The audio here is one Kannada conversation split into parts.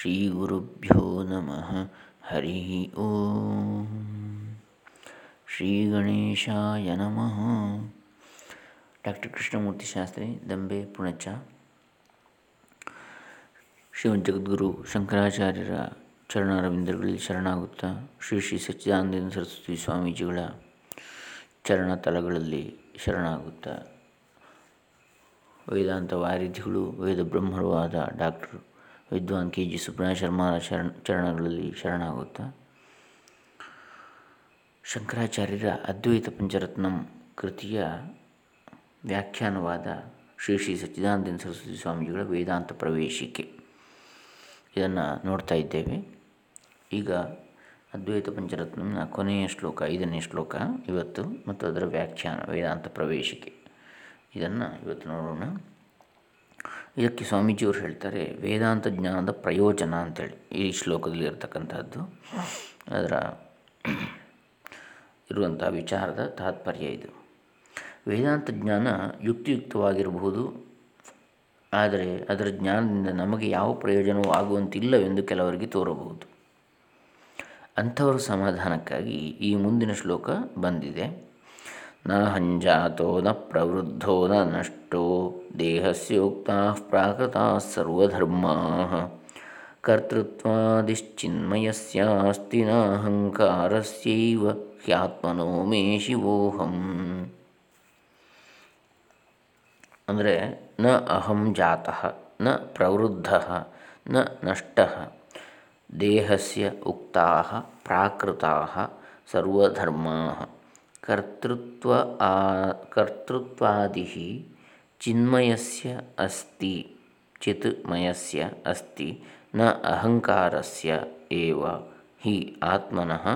ಶ್ರೀಗುರುಭ್ಯೋ ನಮಃ ಹರಿ ಓಂ ಶ್ರೀ ಗಣೇಶಾಯ ನಮಃ ಡಾಕ್ಟರ್ ಕೃಷ್ಣಮೂರ್ತಿ ಶಾಸ್ತ್ರಿ ದಂಬೆ ಪುಣಚ ಶಿವ ಜಗದ್ಗುರು ಶಂಕರಾಚಾರ್ಯರ ಚರಣಾರವಿಂದಗಳಲ್ಲಿ ಶರಣಾಗುತ್ತಾ ಶ್ರೀ ಶ್ರೀ ಸಚ್ಚಿದಾನಂದ ಸರಸ್ವತಿ ಸ್ವಾಮೀಜಿಗಳ ಚರಣ ತಲಗಳಲ್ಲಿ ಶರಣಾಗುತ್ತಾ. ವೇದಾಂತ ವಾರಿಧಿಗಳು, ವೇದ ಬ್ರಹ್ಮರೂ ಆದ ಡಾಕ್ಟರ್ ವಿದ್ವಾನ್ ಕೆ. ಜಿ. ಸುಬ್ರಹ್ಮಣ್ಯ ಶರ್ಮರ ಶರಣ, ಚರಣಗಳಲ್ಲಿ ಶರಣಾಗುತ್ತಾ? ಶಂಕರಾಚಾರ್ಯರ ಅದ್ವೈತ ಪಂಚರತ್ನಂ ಕೃತಿಯ ವ್ಯಾಖ್ಯಾನವಾದ ಶ್ರೀ ಶ್ರೀ ಸಚ್ಚಿದಾನಂದ ಸರಸ್ವತಿ ಸ್ವಾಮೀಜಿಗಳ ವೇದಾಂತ ಪ್ರವೇಶಿಕೆ. ಇದನ್ನು ನೋಡ್ತಾ ಇದ್ದೇವೆ. ಈಗ ಅದ್ವೈತ ಪಂಚರತ್ನಂನ ಕೊನೆಯ ಶ್ಲೋಕ, ಐದನೇ ಶ್ಲೋಕ, ಇವತ್ತು ಮತ್ತು ಅದರ ವ್ಯಾಖ್ಯಾನ, ವೇದಾಂತ ಪ್ರವೇಶಿಕೆ. ಇದನ್ನು ಇವತ್ತು ನೋಡೋಣ. ಇದಕ್ಕೆ ಸ್ವಾಮೀಜಿಯವರು ಹೇಳ್ತಾರೆ, ವೇದಾಂತ ಜ್ಞಾನದ ಪ್ರಯೋಜನ ಅಂತೇಳಿ, ಈ ಶ್ಲೋಕದಲ್ಲಿ ಇರತಕ್ಕಂಥದ್ದು ಅದರ ಇರುವಂಥ ವಿಚಾರದ ತಾತ್ಪರ್ಯ ಇದು. ವೇದಾಂತ ಜ್ಞಾನ ಯುಕ್ತಿಯುಕ್ತವಾಗಿರಬಹುದು, ಆದರೆ ಅದರ ಜ್ಞಾನದಿಂದ ನಮಗೆ ಯಾವ ಪ್ರಯೋಜನವೂ ಆಗುವಂತಿಲ್ಲವೆಂದು ಕೆಲವರಿಗೆ ತೋರಬಹುದು. ಅಂಥವರ ಸಮಾಧಾನಕ್ಕಾಗಿ ಈ ಮುಂದಿನ ಶ್ಲೋಕ ಬಂದಿದೆ. ನ ಹಂಜಾತೋ ನ ಪ್ರವೃದ್ಧೋ ನ ನಷ್ಟೋ ದೇಹಸ್ಯೋಕ್ತಾ ಪ್ರಾಕೃತಾ ಸರ್ವಧರ್ಮಾ ಕರ್ತೃತ್ವಾದಿಶ್ಚಿನ್ಮಯಸ್ಯಾಸ್ತಿ ನಾಹಂಕಾರಸ್ಯೈವ ಹ್ಯಾತ್ಮನೋ ಮೇ ಶಿವೋಹಂ ಅಂದರೆ ನ ಅಹಂ ಜಾತಃ ನ ಪ್ರವೃದ್ಧ, ನ ನಷ್ಟ, ದೇಹಸ್ಯ ಉಕ್ತಾ, ಪ್ರಾಕೃತಾ, ಸರ್ವಧರ್ಮಾ। ಕರ್ತೃತ್ವ ಕರ್ತೃತ್ವಾದಿ ಚಿನ್ಮಯಸ್ಯ ಅಸ್ತಿ, ಚಿತ್ಮಯಸ್ಯ ಅಸ್ತಿ, ನ ಅಹಂಕಾರಸ್ಯ ಏವ, ಹಿ ಆತ್ಮನಃ,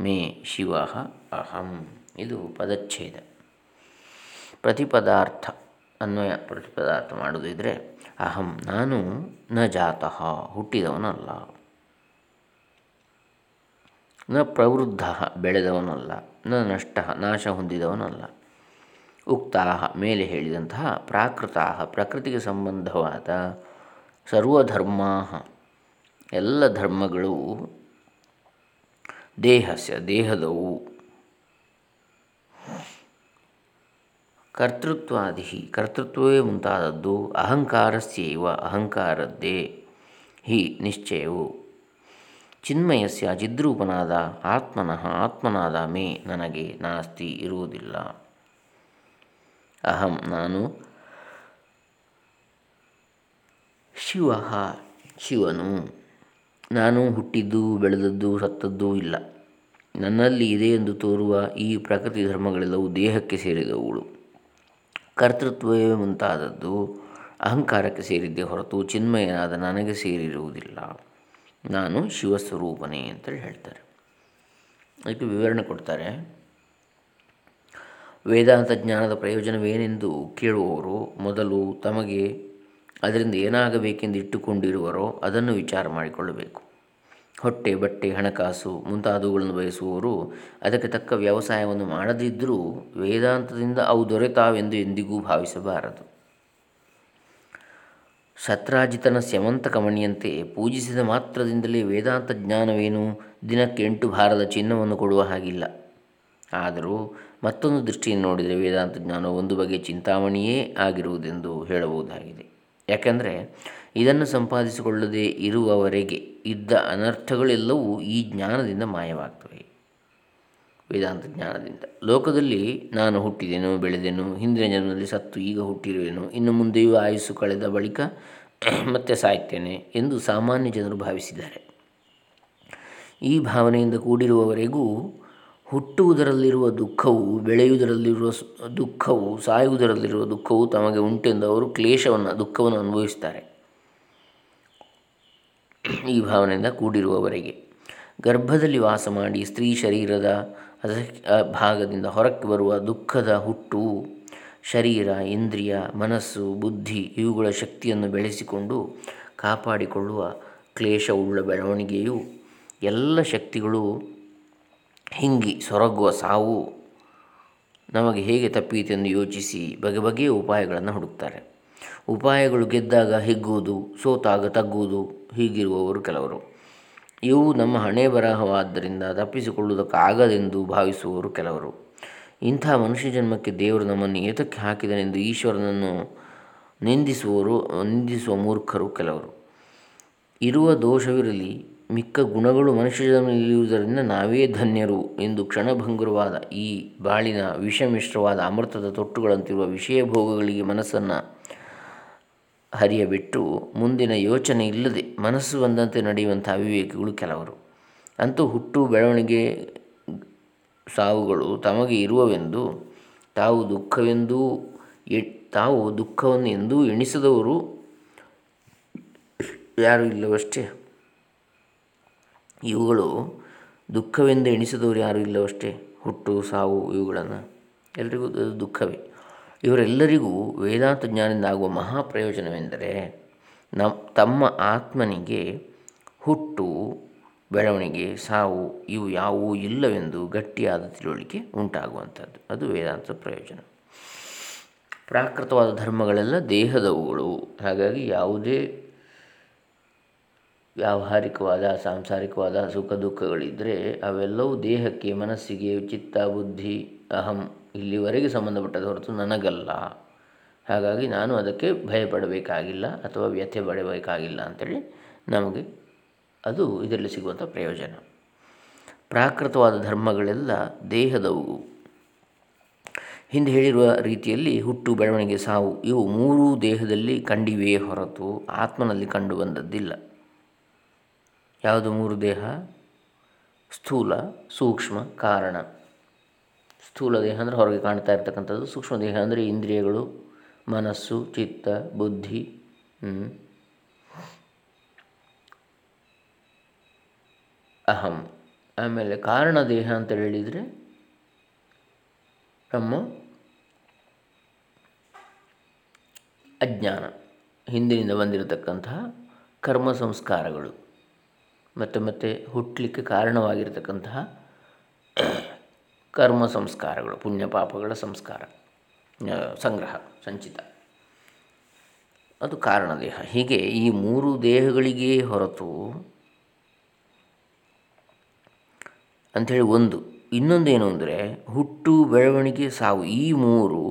ಮೇ ಶಿವ ಅಹಂ. ಇದು ಪದಚ್ಛೇದ. ಪ್ರತಿಪದಾರ್ಥ, ಅನ್ವಯ ಪ್ರತಿಪದಾರ್ಥ ಮಾಡುವುದಿದ್ರೆ ಅಹಂ, ನಾನು ನ ಜಾತಃ, ಹುಟ್ಟಿದವನಲ್ಲ. ನ ಪ್ರವೃದ್ಧ, ಬೆಳೆದವನಲ್ಲ. ನ ನಷ್ಟ ನಾಶ ಹೊಂದಿದವನಲ್ಲ. ಉಕ್ತಾಹ ಮೇಲೆ ಹೇಳಿದಂತಹ ಪ್ರಾಕೃತ ಪ್ರಕೃತಿಗೆ ಸಂಬಂಧವಾದ ಸರ್ವಧರ್ಮಾ ಎಲ್ಲ ಧರ್ಮಗಳು ದೇಹಸ್ಯ, ದೇಹದವು. ಕರ್ತೃತ್ವಾದಿ ಕರ್ತೃತ್ವವೇ ಮುಂತಾದದ್ದು ಅಹಂಕಾರಸ್ಯವ, ಅಹಂಕಾರದ್ದೇ ಹಿ ನಿಶ್ಚಯವು. ಚಿನ್ಮಯಸ್ಯ ಚಿದ್ರೂಪನಾದ ಆತ್ಮನಃ ಆತ್ಮನಾದ ಮೇ ನನಗೆ ನಾಸ್ತಿ ಇರುವುದಿಲ್ಲ. ಅಹಂ ನಾನು ಶಿವ ಶಿವನು. ನಾನು ಹುಟ್ಟಿದ್ದು, ಬೆಳೆದದ್ದು, ಸತ್ತದ್ದೂ ಇಲ್ಲ. ನನ್ನಲ್ಲಿ ಇದೆ ಎಂದು ತೋರುವ ಈ ಪ್ರಕೃತಿ ಧರ್ಮಗಳೆಲ್ಲವೂ ದೇಹಕ್ಕೆ ಸೇರಿದವುಗಳು. ಕರ್ತೃತ್ವವೇ ಮುಂತಾದದ್ದು, ಅಹಂಕಾರಕ್ಕೆ ಸೇರಿದ್ದೇ ಹೊರತು ಚಿನ್ಮಯನಾದ ನನಗೆ ಸೇರಿರುವುದಿಲ್ಲ. ನಾನು ಶಿವಸ್ವರೂಪನೇ ಅಂತೇಳಿ ಹೇಳ್ತಾರೆ. ಅದಕ್ಕೆ ವಿವರಣೆ ಕೊಡ್ತಾರೆ. ವೇದಾಂತ ಜ್ಞಾನದ ಪ್ರಯೋಜನವೇನೆಂದು ಕೇಳುವವರು ಮೊದಲು ತಮಗೆ ಅದರಿಂದ ಏನಾಗಬೇಕೆಂದು ಇಟ್ಟುಕೊಂಡಿರುವರೋ ಅದನ್ನು ವಿಚಾರ ಮಾಡಿಕೊಳ್ಳಬೇಕು. ಹೊಟ್ಟೆ, ಬಟ್ಟೆ, ಹಣಕಾಸು ಮುಂತಾದವುಗಳನ್ನು ಬಯಸುವವರು ಅದಕ್ಕೆ ತಕ್ಕ ವ್ಯವಸಾಯವನ್ನು ಮಾಡದಿದ್ದರೂ ವೇದಾಂತದಿಂದ ಅವು ದೊರೆತಾವೆಂದು ಎಂದಿಗೂ ಭಾವಿಸಬಾರದು. ಸತ್ರಾಜಿತನ ಸ್ಯಮಂತ ಕಮಣಿಯಂತೆ ಪೂಜಿಸಿದ ಮಾತ್ರದಿಂದಲೇ ವೇದಾಂತ ಜ್ಞಾನವೇನು? ದಿನಕ್ಕೆ ಎಂಟು ಭಾರದ ಚಿನ್ನವನ್ನು ಕೊಡುವ ಹಾಗಿಲ್ಲ. ಆದರೂ ಮತ್ತೊಂದು ದೃಷ್ಟಿಯನ್ನು ನೋಡಿದರೆ ವೇದಾಂತ ಜ್ಞಾನ ಒಂದು ಬಗೆಯ ಚಿಂತಾಮಣಿಯೇ ಆಗಿರುವುದೆಂದು ಹೇಳಬಹುದಾಗಿದೆ. ಯಾಕೆಂದರೆ ಇದನ್ನು ಸಂಪಾದಿಸಿಕೊಳ್ಳದೆ ಇರುವವರೆಗೆ ಇದ್ದ ಅನರ್ಥಗಳೆಲ್ಲವೂ ಈ ಜ್ಞಾನದಿಂದ ಮಾಯವಾಗ್ತವೆ. ವೇದಾಂತ ಜ್ಞಾನದಿಂದ. ಲೋಕದಲ್ಲಿ ನಾನು ಹುಟ್ಟಿದೆನು, ಬೆಳೆದೆನು, ಹಿಂದಿನ ಜನ್ಮದಲ್ಲಿ ಸತ್ತು ಈಗ ಹುಟ್ಟಿರುವೆನು, ಇನ್ನು ಮುಂದೆಯೂ ಆಯುಸ್ಸು ಕಳೆದ ಬಳಿಕ ಮತ್ತೆ ಸಾಯ್ತೇನೆ ಎಂದು ಸಾಮಾನ್ಯ ಜನರು ಭಾವಿಸಿದ್ದಾರೆ. ಈ ಭಾವನೆಯಿಂದ ಕೂಡಿರುವವರೆಗೂ ಹುಟ್ಟುವುದರಲ್ಲಿರುವ ದುಃಖವು, ಬೆಳೆಯುವುದರಲ್ಲಿರುವ ದುಃಖವು, ಸಾಯುವುದರಲ್ಲಿರುವ ದುಃಖವು ತಮಗೆ ಉಂಟೆಂದು ಅವರು ಕ್ಲೇಶವನ್ನು, ದುಃಖವನ್ನು ಅನುಭವಿಸ್ತಾರೆ ಈ ಭಾವನೆಯಿಂದ ಕೂಡಿರುವವರೆಗೆ ಗರ್ಭದಲ್ಲಿ ವಾಸ ಮಾಡಿ ಸ್ತ್ರೀ ಶರೀರದ ಭಾಗದಿಂದ ಹೊರಕ್ಕೆ ಬರುವ ದುಃಖದ ಹುಟ್ಟು, ಶರೀರ, ಇಂದ್ರಿಯ, ಮನಸ್ಸು, ಬುದ್ಧಿ ಇವುಗಳ ಶಕ್ತಿಯನ್ನು ಬೆಳೆಸಿಕೊಂಡು ಕಾಪಾಡಿಕೊಳ್ಳುವ ಕ್ಲೇಶವುಳ್ಳ ಬೆಳವಣಿಗೆಯು ಎಲ್ಲ ಶಕ್ತಿಗಳು ಹಿಂಗಿ ಸೊರಗುವ ಸಾವು ನಮಗೆ ಹೇಗೆ ತಪ್ಪೀತೆಂದು ಯೋಚಿಸಿ ಬಗೆ ಬಗೆಯ ಉಪಾಯಗಳನ್ನು ಹುಡುಕ್ತಾರೆ. ಉಪಾಯಗಳು ಗೆದ್ದಾಗ ಹಿಗ್ಗುವುದು, ಸೋತಾಗ ತಗ್ಗುವುದು ಹೀಗಿರುವವರು ಕೆಲವರು. ಇವು ನಮ್ಮ ಹಣೆ ಬರಹವಾದ್ದರಿಂದ ತಪ್ಪಿಸಿಕೊಳ್ಳುವುದಕ್ಕಾಗದೆಂದು ಭಾವಿಸುವವರು ಕೆಲವರು. ಇಂಥ ಮನುಷ್ಯ ಜನ್ಮಕ್ಕೆ ದೇವರು ನಮ್ಮನ್ನು ಏತಕ್ಕೆ ಹಾಕಿದನೆಂದು ಈಶ್ವರನನ್ನು ನಿಂದಿಸುವವರು, ನಿಂದಿಸುವ ಮೂರ್ಖರು ಕೆಲವರು. ಇರುವ ದೋಷವಿರಲಿ, ಮಿಕ್ಕ ಗುಣಗಳು ಮನುಷ್ಯ ಜನ್ಮದಲ್ಲಿರುವುದರಿಂದ ನಾವೇ ಧನ್ಯರು ಎಂದು ಕ್ಷಣಭಂಗುರವಾದ ಈ ಬಾಳಿನ ವಿಷಮಿಶ್ರವಾದ ಅಮೃತದ ತೊಟ್ಟುಗಳಂತಿರುವ ವಿಷಯ ಭೋಗಗಳಿಗೆ ಮನಸ್ಸನ್ನು ಹರಿಯಬಿಟ್ಟು ಮುಂದಿನ ಯೋಚನೆ ಇಲ್ಲದೆ ಮನಸ್ಸು ಬಂದಂತೆ ನಡೆಯುವಂಥ ಅವಿವೇಕಿಗಳು ಕೆಲವರು. ಅಂತೂ ಹುಟ್ಟು ಬೆಳವಣಿಗೆ ಸಾವುಗಳು ತಮಗೆ ಇರುವವೆಂದು, ತಾವು ದುಃಖವೆಂದೂ ತಾವು ದುಃಖವನ್ನು ಎಂದೂ ಎಣಿಸದವರು ಯಾರು ಇಲ್ಲವಷ್ಟೇ. ಇವುಗಳು ದುಃಖವೆಂದು ಎಣಿಸಿದವರು ಯಾರೂ ಇಲ್ಲವಷ್ಟೇ. ಹುಟ್ಟು, ಸಾವು ಇವುಗಳನ್ನು ಎಲ್ರಿಗೂ ದುಃಖವೇ. ಇವರೆಲ್ಲರಿಗೂ ವೇದಾಂತ ಜ್ಞಾನದಿಂದ ಆಗುವ ಮಹಾಪ್ರಯೋಜನವೆಂದರೆ ನಮ್ಮ ತಮ್ಮ ಆತ್ಮನಿಗೆ ಹುಟ್ಟು, ಬೆಳವಣಿಗೆ, ಸಾವು ಇವು ಯಾವುವೂ ಇಲ್ಲವೆಂದು ಗಟ್ಟಿಯಾದ ತಿಳುವಳಿಕೆ ಉಂಟಾಗುವಂಥದ್ದು. ಅದು ವೇದಾಂತದ ಪ್ರಯೋಜನ. ಪ್ರಾಕೃತವಾದ ಧರ್ಮಗಳೆಲ್ಲ ದೇಹದವುಗಳು. ಹಾಗಾಗಿ ಯಾವುದೇ ವ್ಯಾವಹಾರಿಕವಾದ, ಸಾಂಸಾರಿಕವಾದ ಸುಖ ದುಃಖಗಳಿದ್ದರೆ ಅವೆಲ್ಲವೂ ದೇಹಕ್ಕೆ, ಮನಸ್ಸಿಗೆ, ಚಿತ್ತ, ಬುದ್ಧಿ, ಅಹಂ ಇಲ್ಲಿವರೆಗೆ ಸಂಬಂಧಪಟ್ಟದ ಹೊರತು ನನಗಲ್ಲ. ಹಾಗಾಗಿ ನಾನು ಅದಕ್ಕೆ ಭಯಪಡಬೇಕಾಗಿಲ್ಲ ಅಥವಾ ವ್ಯಥೆ ಪಡಬೇಕಾಗಿಲ್ಲ ಅಂಥೇಳಿ ನಮಗೆ ಅದು ಇದರಲ್ಲಿ ಸಿಗುವಂಥ ಪ್ರಯೋಜನ. ಪ್ರಾಕೃತವಾದ ಧರ್ಮಗಳೆಲ್ಲ ದೇಹದವು. ಹಿಂದೆ ಹೇಳಿರುವ ರೀತಿಯಲ್ಲಿ ಹುಟ್ಟು, ಬೆಳವಣಿಗೆ, ಸಾವು ಇವು ಮೂರೂ ದೇಹದಲ್ಲಿ ಕಂಡಿವೆಯೇ ಹೊರತು ಆತ್ಮನಲ್ಲಿ ಕಂಡು ಬಂದದ್ದಿಲ್ಲ. ಯಾವುದು ಮೂರು ದೇಹ? ಸ್ಥೂಲ, ಸೂಕ್ಷ್ಮ, ಕಾರಣ. ಸ್ಥೂಲ ದೇಹ ಅಂದರೆ ಹೊರಗೆ ಕಾಣ್ತಾ ಇರ್ತಕ್ಕಂಥದ್ದು. ಸೂಕ್ಷ್ಮ ದೇಹ ಅಂದರೆ ಇಂದ್ರಿಯಗಳು, ಮನಸ್ಸು, ಚಿತ್ತ, ಬುದ್ಧಿ ಅಹಂ. ಆಮೇಲೆ ಕಾರಣ ದೇಹ ಅಂತ ಹೇಳಿದರೆ ನಮ್ಮ ಅಜ್ಞಾನ, ಹಿಂದಿನಿಂದ ಬಂದಿರತಕ್ಕಂತಹ ಕರ್ಮ ಸಂಸ್ಕಾರಗಳು. ಮತ್ತು ಮತ್ತೆ ಹುಟ್ಟಲಿಕ್ಕೆ ಕಾರಣವಾಗಿರತಕ್ಕಂತಹ ಕರ್ಮ ಸಂಸ್ಕಾರಗಳು, ಪುಣ್ಯ ಪಾಪಗಳ ಸಂಸ್ಕಾರ ಸಂಗ್ರಹ, ಸಂಚಿತ. ಅದು ಕಾರಣ ದೇಹ. ಹೀಗೆ ಈ ಮೂರು ದೇಹಗಳಿಗೆ ಹೊರತು ಅಂಥೇಳಿ ಒಂದು, ಇನ್ನೊಂದೇನು ಅಂದರೆ ಹುಟ್ಟು, ಬೆಳವಣಿಗೆ, ಸಾವು, ಈ ಮೂರು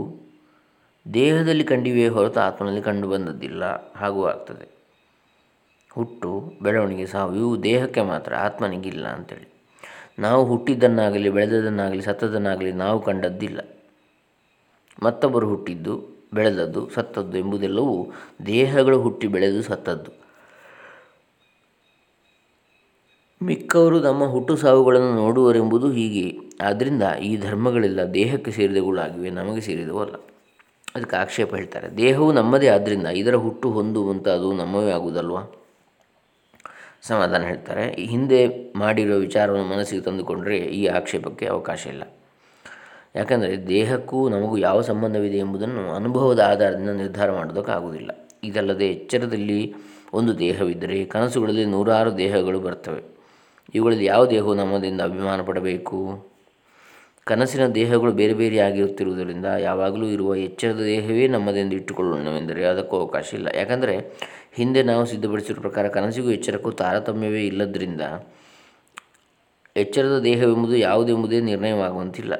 ದೇಹದಲ್ಲಿ ಕಂಡಿವೆ ಹೊರತು ಆತ್ಮನಲ್ಲಿ ಕಂಡು ಬಂದದ್ದಿಲ್ಲ, ಹಾಗೂ ಆಗ್ತದೆ. ಹುಟ್ಟು, ಬೆಳವಣಿಗೆ, ಸಾವು, ಇವು ದೇಹಕ್ಕೆ ಮಾತ್ರ, ಆತ್ಮನಿಗಿಲ್ಲ ಅಂಥೇಳಿ. ನಾವು ಹುಟ್ಟಿದ್ದನ್ನಾಗಲಿ ಬೆಳೆದದನ್ನಾಗಲಿ ಸತ್ತದನ್ನಾಗಲಿ ನಾವು ಕಂಡದ್ದಿಲ್ಲ. ಮತ್ತೊಬ್ಬರು ಹುಟ್ಟಿದ್ದು, ಬೆಳೆದದ್ದು, ಸತ್ತದ್ದು ಎಂಬುದೆಲ್ಲವೂ ದೇಹಗಳು ಹುಟ್ಟಿ ಬೆಳೆದು ಸತ್ತದ್ದು. ಮಿಕ್ಕವರು ನಮ್ಮ ಹುಟ್ಟು ಸಾವುಗಳನ್ನು ನೋಡುವರೆಂಬುದು ಹೀಗೆ. ಆದ್ದರಿಂದ ಈ ಧರ್ಮಗಳೆಲ್ಲ ದೇಹಕ್ಕೆ ಸೇರಿದವುಗಳಾಗಿವೆ ನಮಗೆ ಸೇರಿದವಲ್ಲ ಅದಕ್ಕೆ ಆಕ್ಷೇಪ ಹೇಳ್ತಾರೆ, ದೇಹವು ನಮ್ಮದೇ ಆದ್ದರಿಂದ ಇದರ ಹುಟ್ಟು ಹೊಂದುವಂಥ ಅದು ನಮ್ಮವೇ ಆಗುವುದಲ್ವಾ? ಸಮಾಧಾನ ಹೇಳ್ತಾರೆ. ಹಿಂದೆ ಮಾಡಿರೋ ವಿಚಾರವನ್ನು ಮನಸ್ಸಿಗೆ ತಂದುಕೊಂಡರೆ ಈ ಆಕ್ಷೇಪಕ್ಕೆ ಅವಕಾಶ ಇಲ್ಲ. ಯಾಕಂದರೆ ದೇಹಕ್ಕೂ ನಮಗೂ ಯಾವ ಸಂಬಂಧವಿದೆ ಎಂಬುದನ್ನು ಅನುಭವದ ಆಧಾರದಿಂದ ನಿರ್ಧಾರ ಮಾಡೋದಕ್ಕಾಗುವುದಿಲ್ಲ ಇದಲ್ಲದೆ ಎಚ್ಚರದಲ್ಲಿ ಒಂದು ದೇಹವಿದ್ದರೆ ಕನಸುಗಳಲ್ಲಿ ನೂರಾರು ದೇಹಗಳು ಬರ್ತವೆ ಇವುಗಳಲ್ಲಿ ಯಾವ ದೇಹವು ನಮ್ಮದಿಂದ ಅಭಿಮಾನ ಪಡಬೇಕು ಕನಸಿನ ದೇಹಗಳು ಬೇರೆ ಬೇರೆ ಆಗಿರುತ್ತಿರುವುದರಿಂದ ಯಾವಾಗಲೂ ಇರುವ ಎಚ್ಚರದ ದೇಹವೇ ನಮ್ಮದೆಂದು ಇಟ್ಟುಕೊಳ್ಳೋಣವೆಂದರೆ ಅದಕ್ಕೂ ಅವಕಾಶ ಇಲ್ಲ. ಯಾಕಂದರೆ ಹಿಂದೆ ನಾವು ಸಿದ್ಧಪಡಿಸಿರುವ ಪ್ರಕಾರ ಕನಸಿಗೂ ಎಚ್ಚರಕ್ಕೂ ತಾರತಮ್ಯವೇ ಇಲ್ಲದರಿಂದ ಎಚ್ಚರದ ದೇಹವೆಂಬುದು ಯಾವುದೆಂಬುದೇ ನಿರ್ಣಯವಾಗುವಂತಿಲ್ಲ.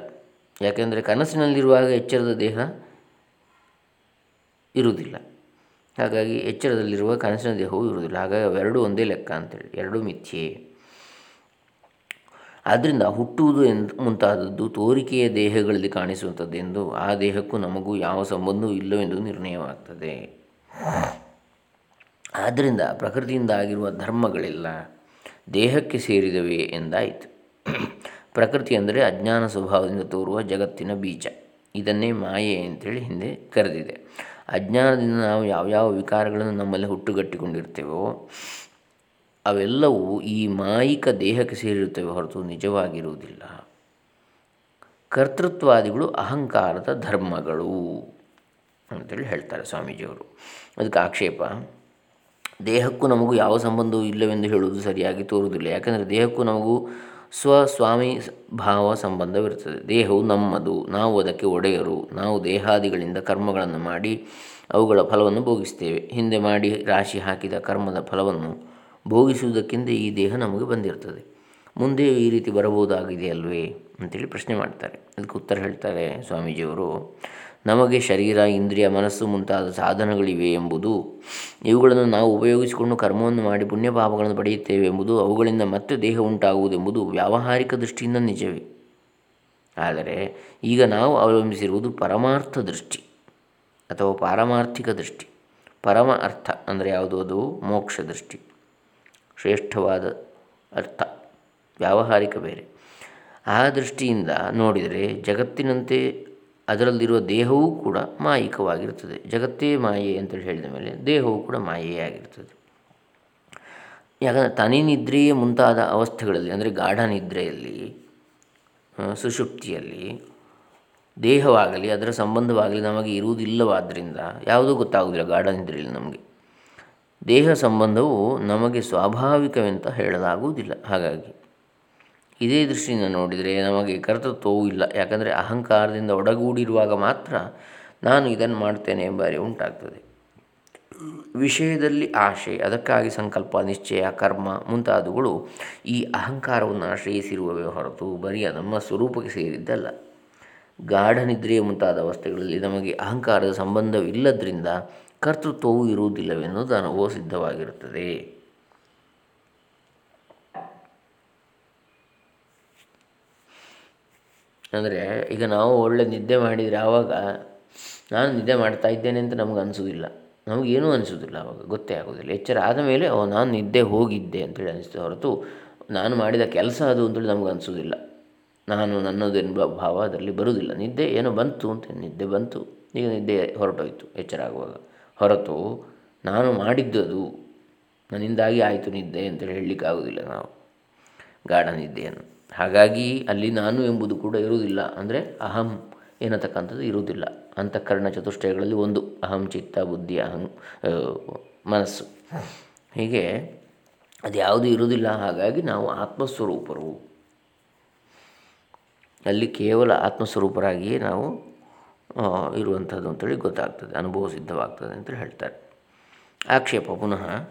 ಯಾಕೆಂದರೆ ಕನಸಿನಲ್ಲಿರುವಾಗ ಎಚ್ಚರದ ದೇಹ ಇರುವುದಿಲ್ಲ. ಹಾಗಾಗಿ ಎಚ್ಚರದಲ್ಲಿರುವ ಕನಸಿನ ದೇಹವೂ ಇರುವುದಿಲ್ಲ. ಹಾಗಾಗಿ ಅವೆರಡೂ ಒಂದೇ ಲೆಕ್ಕ ಅಂತೇಳಿ, ಎರಡೂ ಮಿಥ್ಯೆ. ಆದ್ದರಿಂದ ಹುಟ್ಟುವುದು ಎಂದು ಮುಂತಾದದ್ದು ತೋರಿಕೆಯ ದೇಹಗಳಲ್ಲಿ ಕಾಣಿಸುವಂಥದ್ದು ಎಂದು ಆ ದೇಹಕ್ಕೂ ನಮಗೂ ಯಾವ ಸಂಬಂಧವೂ ಇಲ್ಲವೆಂದು ನಿರ್ಣಯವಾಗ್ತದೆ. ಆದ್ದರಿಂದ ಪ್ರಕೃತಿಯಿಂದ ಆಗಿರುವ ಧರ್ಮಗಳೆಲ್ಲ ದೇಹಕ್ಕೆ ಸೇರಿದವೆ ಎಂದಾಯಿತು. ಪ್ರಕೃತಿ ಅಂದರೆ ಅಜ್ಞಾನ ಸ್ವಭಾವದಿಂದ ತೋರುವ ಜಗತ್ತಿನ ಬೀಜ. ಇದನ್ನೇ ಮಾಯೆ ಅಂತೇಳಿ ಹಿಂದೆ ಕರೆದಿದೆ. ಅಜ್ಞಾನದಿಂದ ನಾವು ಯಾವ್ಯಾವ ವಿಕಾರಗಳನ್ನು ನಮ್ಮಲ್ಲಿ ಹುಟ್ಟುಗಟ್ಟಿಕೊಂಡಿರ್ತೇವೋ ಅವೆಲ್ಲವೂ ಈ ಮಾಯಿಕ ದೇಹಕ್ಕೆ ಸೇರಿರುತ್ತವೆ ಹೊರತು ನಿಜವಾಗಿರುವುದಿಲ್ಲ. ಕರ್ತೃತ್ವಾದಿಗಳು ಅಹಂಕಾರದ ಧರ್ಮಗಳು ಅಂತೇಳಿ ಹೇಳ್ತಾರೆ ಸ್ವಾಮೀಜಿಯವರು. ಅದಕ್ಕೆ ಆಕ್ಷೇಪ, ದೇಹಕ್ಕೂ ನಮಗೂ ಯಾವ ಸಂಬಂಧವೂ ಇಲ್ಲವೆಂದು ಹೇಳುವುದು ಸರಿಯಾಗಿ ತೋರುವುದಿಲ್ಲ. ಯಾಕೆಂದರೆ ದೇಹಕ್ಕೂ ನಮಗೂ ಸ್ವಸ್ವಾಮಿ ಭಾವ ಸಂಬಂಧವಿರುತ್ತದೆ. ದೇಹವು ನಮ್ಮದು, ನಾವು ಅದಕ್ಕೆ ಒಡೆಯರು, ನಾವು ದೇಹಾದಿಗಳಿಂದ ಕರ್ಮಗಳನ್ನು ಮಾಡಿ ಅವುಗಳ ಫಲವನ್ನು ಭೋಗಿಸ್ತೇವೆ. ಹಿಂದೆ ಮಾಡಿ ರಾಶಿ ಹಾಕಿದ ಕರ್ಮದ ಫಲವನ್ನು ಭೋಗಿಸುವುದಕ್ಕಿಂತ ಈ ದೇಹ ನಮಗೆ ಬಂದಿರ್ತದೆ. ಮುಂದೆ ಈ ರೀತಿ ಬರಬಹುದಾಗಿದೆ ಅಲ್ವೇ ಅಂತೇಳಿ ಪ್ರಶ್ನೆ ಮಾಡ್ತಾರೆ. ಅದಕ್ಕೆ ಉತ್ತರ ಹೇಳ್ತಾರೆ ಸ್ವಾಮೀಜಿಯವರು, ನಮಗೆ ಶರೀರ, ಇಂದ್ರಿಯ, ಮನಸ್ಸು ಮುಂತಾದ ಸಾಧನಗಳಿವೆ ಎಂಬುದು, ಇವುಗಳನ್ನು ನಾವು ಉಪಯೋಗಿಸಿಕೊಂಡು ಕರ್ಮವನ್ನು ಮಾಡಿ ಪುಣ್ಯ ಪಾಪಗಳನ್ನು ಪಡೆಯುತ್ತೇವೆ ಎಂಬುದು, ಅವುಗಳಿಂದ ಮತ್ತೆ ದೇಹ ಉಂಟಾಗುವುದೆಂಬುದು ವ್ಯಾವಹಾರಿಕ ದೃಷ್ಟಿಯಿಂದ ನಿಜವೇ. ಆದರೆ ಈಗ ನಾವು ಅವಲಂಬಿಸಿರುವುದು ಪರಮಾರ್ಥ ದೃಷ್ಟಿ ಅಥವಾ ಪಾರಮಾರ್ಥಿಕ ದೃಷ್ಟಿ. ಪರಮ ಅರ್ಥ ಅಂದರೆ ಯಾವುದು? ಅದು ಮೋಕ್ಷ ದೃಷ್ಟಿ. ಶ್ರೇಷ್ಠವಾದ ಅರ್ಥ, ವ್ಯಾವಹಾರಿಕ ಬೇರೆ. ಆ ದೃಷ್ಟಿಯಿಂದ ನೋಡಿದರೆ ಜಗತ್ತಿನಂತೆ ಅದರಲ್ಲಿರುವ ದೇಹವೂ ಕೂಡ ಮಾಯಿಕವಾಗಿರುತ್ತದೆ. ಜಗತ್ತೇ ಮಾಯೆ ಅಂತೇಳಿ ಹೇಳಿದ ಮೇಲೆ ದೇಹವೂ ಕೂಡ ಮಾಯೆಯೇ ಆಗಿರ್ತದೆ ಯಾಕಂದರೆ ತನಿ ನಿದ್ರೆಯೇ ಮುಂತಾದ ಅವಸ್ಥೆಗಳಲ್ಲಿ, ಅಂದರೆ ಗಾಢ ನಿದ್ರೆಯಲ್ಲಿ ಸುಷುಪ್ತಿಯಲ್ಲಿ, ದೇಹವಾಗಲಿ, ಅದರ ಸಂಬಂಧವಾಗಲಿ ನಮಗೆ ಇರುವುದಿಲ್ಲವಾದ್ದರಿಂದ ಯಾವುದೂ ಗೊತ್ತಾಗುವುದಿಲ್ಲ ಗಾಢ ನಿದ್ರೆಯಲ್ಲಿ ನಮಗೆ. ದೇಹ ಸಂಬಂಧವು ನಮಗೆ ಸ್ವಾಭಾವಿಕವೆಂತ ಹೇಳಲಾಗುವುದಿಲ್ಲ. ಹಾಗಾಗಿ ಇದೇ ದೃಷ್ಟಿಯಿಂದ ನೋಡಿದರೆ ನಮಗೆ ಕರ್ತೃತ್ವವೂ ಇಲ್ಲ. ಯಾಕಂದರೆ ಅಹಂಕಾರದಿಂದ ಒಡಗೂಡಿರುವಾಗ ಮಾತ್ರ ನಾನು ಇದನ್ನು ಮಾಡ್ತೇನೆ ಎಂಬ ಅರಿವು ಉಂಟಾಗ್ತದೆ. ವಿಷಯದಲ್ಲಿ ಆಶೆ, ಅದಕ್ಕಾಗಿ ಸಂಕಲ್ಪ, ನಿಶ್ಚಯ, ಕರ್ಮ ಮುಂತಾದವುಗಳು ಈ ಅಹಂಕಾರವನ್ನು ಆಶ್ರಯಿಸಿರುವವೇ ಹೊರತು ಬರೀ ನಮ್ಮ ಸ್ವರೂಪಕ್ಕೆ ಸೇರಿದ್ದಲ್ಲ. ಗಾಢ ನಿದ್ರೆಯ ಮುಂತಾದ ಅವಸ್ಥೆಗಳಲ್ಲಿ ನಮಗೆ ಅಹಂಕಾರದ ಸಂಬಂಧವಿಲ್ಲದ್ರಿಂದ ಕರ್ತೃತ್ವವೂ ಇರುವುದಿಲ್ಲವೆನ್ನುವುದು ಅನುಭವ ಸಿದ್ಧವಾಗಿರುತ್ತದೆ. ಅಂದರೆ ಈಗ ನಾವು ಒಳ್ಳೆ ನಿದ್ದೆ ಮಾಡಿದರೆ ಆವಾಗ ನಾನು ನಿದ್ದೆ ಮಾಡ್ತಾ ಇದ್ದೇನೆ ಅಂತ ನಮ್ಗೆ ಅನಿಸೋದಿಲ್ಲ ನಮಗೇನೂ ಅನಿಸೋದಿಲ್ಲ ಆವಾಗ, ಗೊತ್ತೇ ಆಗೋದಿಲ್ಲ ಎಚ್ಚರ ಆದ ಮೇಲೆ, ಓ, ನಾನು ನಿದ್ದೆ ಹೋಗಿದ್ದೆ ಅಂತೇಳಿ ಅನಿಸ್ತದೆ ಹೊರತು ನಾನು ಮಾಡಿದ ಕೆಲಸ ಅದು ಅಂತೇಳಿ ನಮ್ಗೆ ಅನಿಸೋದಿಲ್ಲ ನಾನು ನನ್ನದೇನು ಭಾವ ಅದರಲ್ಲಿ ಬರುವುದಿಲ್ಲ. ನಿದ್ದೆ ಏನೋ ಬಂತು ಅಂತ ನಿದ್ದೆ ಬಂತು. ಈಗ ನಿದ್ದೆ ಹೊರಟೋಯ್ತು, ಎಚ್ಚರ ಆಗುವಾಗ. ಹೊರತು ನಾನು ಮಾಡಿದ್ದದು ನನ್ನಿಂದಾಗಿ ಆಯಿತು ನಿದ್ದೆ ಅಂತೇಳಿ ಹೇಳಲಿಕ್ಕೆ ಆಗೋದಿಲ್ಲ ನಾವು. ಗಾಢ ನಿದ್ದೆಯನ್ನು. ಹಾಗಾಗಿ ಅಲ್ಲಿ ನಾನು ಎಂಬುದು ಕೂಡ ಇರುವುದಿಲ್ಲ. ಅಂದರೆ ಅಹಂ ಏನತಕ್ಕಂಥದ್ದು ಇರುವುದಿಲ್ಲ. ಅಂತಃಕರಣ ಚತುಷ್ಟಯಗಳಲ್ಲಿ ಒಂದು. ಅಹಂ ಚಿತ್ತ, ಬುದ್ಧಿ, ಅಹಂ ಮನಸ್ಸು. ಹೀಗೆ ಅದು ಯಾವುದು ಇರುವುದಿಲ್ಲ. ಹಾಗಾಗಿ ನಾವು ಆತ್ಮಸ್ವರೂಪರು. ಅಲ್ಲಿ ಕೇವಲ ಆತ್ಮಸ್ವರೂಪರಾಗಿಯೇ ನಾವು ಇರುವಂಥದ್ದು ಅಂತೇಳಿ ಗೊತ್ತಾಗ್ತದೆ, ಅನುಭವ ಸಿದ್ಧವಾಗ್ತದೆ ಅಂತ ಹೇಳ್ತಾರೆ. ಆಕ್ಷೇಪ ಪುನಃ,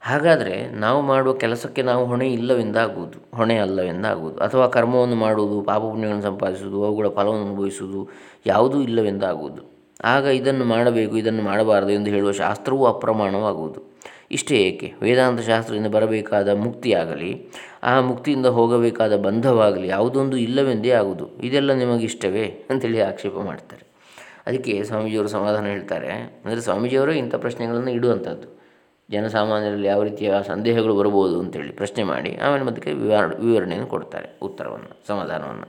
ಹಾಗಾದರೆ ನಾವು ಮಾಡುವ ಕೆಲಸಕ್ಕೆ ನಾವು ಹೊಣೆ ಇಲ್ಲವೆಂದಾಗುವುದು, ಹೊಣೆ ಅಲ್ಲವೆಂದಾಗುವುದು, ಅಥವಾ ಕರ್ಮವನ್ನು ಮಾಡುವುದು ಪಾಪ ಪುಣ್ಯಗಳನ್ನು ಸಂಪಾದಿಸುವುದು, ಅವುಗಳ ಫಲವನ್ನು ಅನುಭವಿಸುವುದು ಯಾವುದೂ ಇಲ್ಲವೆಂದಾಗುವುದು. ಆಗ ಇದನ್ನು ಮಾಡಬೇಕು, ಇದನ್ನು ಮಾಡಬಾರದು ಎಂದು ಹೇಳುವ ಶಾಸ್ತ್ರವೂ ಅಪ್ರಮಾಣವಾಗುವುದು. ಇಷ್ಟೇ ಏಕೆ? ವೇದಾಂತ ಶಾಸ್ತ್ರದಿಂದ ಬರಬೇಕಾದ ಮುಕ್ತಿಯಾಗಲಿ, ಆ ಮುಕ್ತಿಯಿಂದ ಹೋಗಬೇಕಾದ ಬಂಧವಾಗಲಿ ಯಾವುದೊಂದು ಇಲ್ಲವೆಂದೇ ಆಗುವುದು. ಇದೆಲ್ಲ ನಿಮಗಿಷ್ಟವೇ? ಅಂತೇಳಿ ಆಕ್ಷೇಪ ಮಾಡ್ತಾರೆ. ಅದಕ್ಕೆ ಸ್ವಾಮೀಜಿಯವರು ಸಮಾಧಾನ ಹೇಳ್ತಾರೆ. ಅಂದರೆ ಸ್ವಾಮೀಜಿಯವರು ಇಂಥ ಪ್ರಶ್ನೆಗಳನ್ನು ಇಡುವಂಥದ್ದು. ಜನಸಾಮಾನ್ಯರಲ್ಲಿ ಯಾವ ರೀತಿಯ ಸಂದೇಹಗಳು ಬರ್ಬೋದು ಅಂತೇಳಿ ಪ್ರಶ್ನೆ ಮಾಡಿ, ಆಮೇಲೆ ಮತ್ತೆ ವಿವರ, ವಿವರಣೆಯನ್ನು ಕೊಡ್ತಾರೆ, ಉತ್ತರವನ್ನು, ಸಮಾಧಾನವನ್ನು.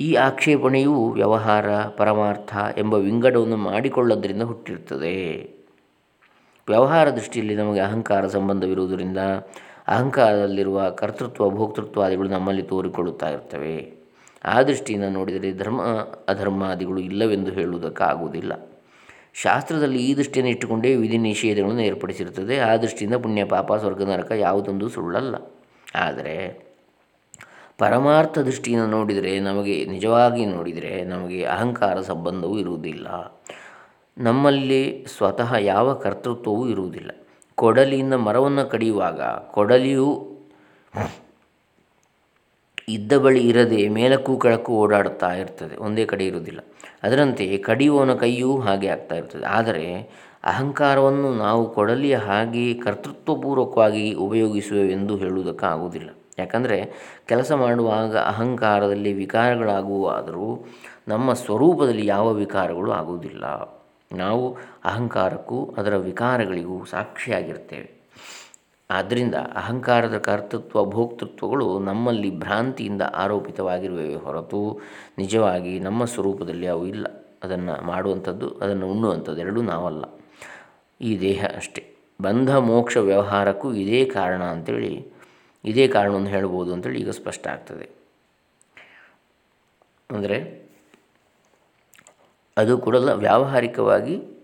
ಈ ಆಕ್ಷೇಪಣೆಯು ವ್ಯವಹಾರ, ಪರಮಾರ್ಥ ಎಂಬ ವಿಂಗಡವನ್ನು ಮಾಡಿಕೊಳ್ಳೋದ್ರಿಂದ ಹುಟ್ಟಿರ್ತದೆ ವ್ಯವಹಾರ ದೃಷ್ಟಿಯಲ್ಲಿ ನಮಗೆ ಅಹಂಕಾರ ಸಂಬಂಧವಿರುವುದರಿಂದ ಅಹಂಕಾರದಲ್ಲಿರುವ ಕರ್ತೃತ್ವ ಭೋಕ್ತೃತ್ವಾದಿಗಳು ನಮ್ಮಲ್ಲಿ ತೋರಿಕೊಳ್ಳುತ್ತಾ ಇರ್ತವೆ. ಆ ದೃಷ್ಟಿಯಿಂದ ನೋಡಿದರೆ ಧರ್ಮ, ಅಧರ್ಮಾದಿಗಳು ಇಲ್ಲವೆಂದು ಹೇಳುವುದಕ್ಕಾಗುವುದಿಲ್ಲ. ಶಾಸ್ತ್ರದಲ್ಲಿ ಈ ದೃಷ್ಟಿಯನ್ನು ಇಟ್ಟುಕೊಂಡೇ ವಿಧಿ ನಿಷೇಧಗಳನ್ನು ಏರ್ಪಡಿಸಿರುತ್ತದೆ. ಆ ದೃಷ್ಟಿಯಿಂದ ಪುಣ್ಯ ಪಾಪ, ಸ್ವರ್ಗ, ನರಕ ಯಾವುದೊಂದು ಸುಳ್ಳಲ್ಲ. ಆದರೆ ಪರಮಾರ್ಥ ದೃಷ್ಟಿಯಿಂದ ನೋಡಿದರೆ ನಮಗೆ, ನಿಜವಾಗಿ ನೋಡಿದರೆ ನಮಗೆ ಅಹಂಕಾರ ಸಂಬಂಧವೂ ಇರುವುದಿಲ್ಲ. ನಮ್ಮಲ್ಲಿ ಸ್ವತಃ ಯಾವ ಕರ್ತೃತ್ವವೂ ಇರುವುದಿಲ್ಲ. ಕೊಡಲಿಯಿಂದ ಮರವನ್ನು ಕಡಿಯುವಾಗ, ಕೊಡಲಿಯು ಇದ್ದ ಬಳಿ ಇರದೆ ಮೇಲಕ್ಕೂ ಕೆಳಕ್ಕೂ ಓಡಾಡುತ್ತಾ ಇರ್ತದೆ. ಒಂದೇ ಕಡೆ ಇರುವುದಿಲ್ಲ. ಅದರಂತೆ ಕಡಿಯುವವನ ಕೈಯೂ ಹಾಗೆ ಆಗ್ತಾ ಇರ್ತದೆ. ಆದರೆ ಅಹಂಕಾರವನ್ನು ನಾವು ಕೊಡಲಿಯ ಹಾಗೆ ಕರ್ತೃತ್ವಪೂರ್ವಕವಾಗಿ ಉಪಯೋಗಿಸುವೆವೆಂದು ಹೇಳುವುದಕ್ಕಾಗುವುದಿಲ್ಲ. ಯಾಕಂದರೆ ಕೆಲಸ ಮಾಡುವಾಗ ಅಹಂಕಾರದಲ್ಲಿ ವಿಕಾರಗಳಾಗುವಾದರೂ ನಮ್ಮ ಸ್ವರೂಪದಲ್ಲಿ ಯಾವ ವಿಕಾರಗಳು ಆಗುವುದಿಲ್ಲ. ನಾವು ಅಹಂಕಾರಕ್ಕೂ ಅದರ ವಿಕಾರಗಳಿಗೂ ಸಾಕ್ಷಿಯಾಗಿರ್ತೇವೆ. ಆದ್ದರಿಂದ ಅಹಂಕಾರದ ಕರ್ತೃತ್ವ, ಭೋಕ್ತೃತ್ವಗಳು ನಮ್ಮಲ್ಲಿ ಭ್ರಾಂತಿಯಿಂದ ಆರೋಪಿತವಾಗಿರುವೆ ಹೊರತು ನಿಜವಾಗಿ ನಮ್ಮ ಸ್ವರೂಪದಲ್ಲಿ ಅವು ಇಲ್ಲ. ಅದನ್ನು ಮಾಡುವಂಥದ್ದು, ಅದನ್ನು ಉಣ್ಣುವಂಥದ್ದು ಎರಡೂ ನಾವಲ್ಲ. ಈ ದೇಹ ಅಷ್ಟೇ. ಬಂಧ ಮೋಕ್ಷ ವ್ಯವಹಾರಕ್ಕೂ ಇದೇ ಕಾರಣ ಅಂಥೇಳಿ ಇದೇ ಕಾರಣವನ್ನು ಹೇಳ್ಬೋದು ಅಂತೇಳಿ ಈಗ ಸ್ಪಷ್ಟ ಆಗ್ತದೆ. ಅಂದರೆ ಅದು ಕೂಡ ವ್ಯಾವಹಾರಿಕವಾಗಿ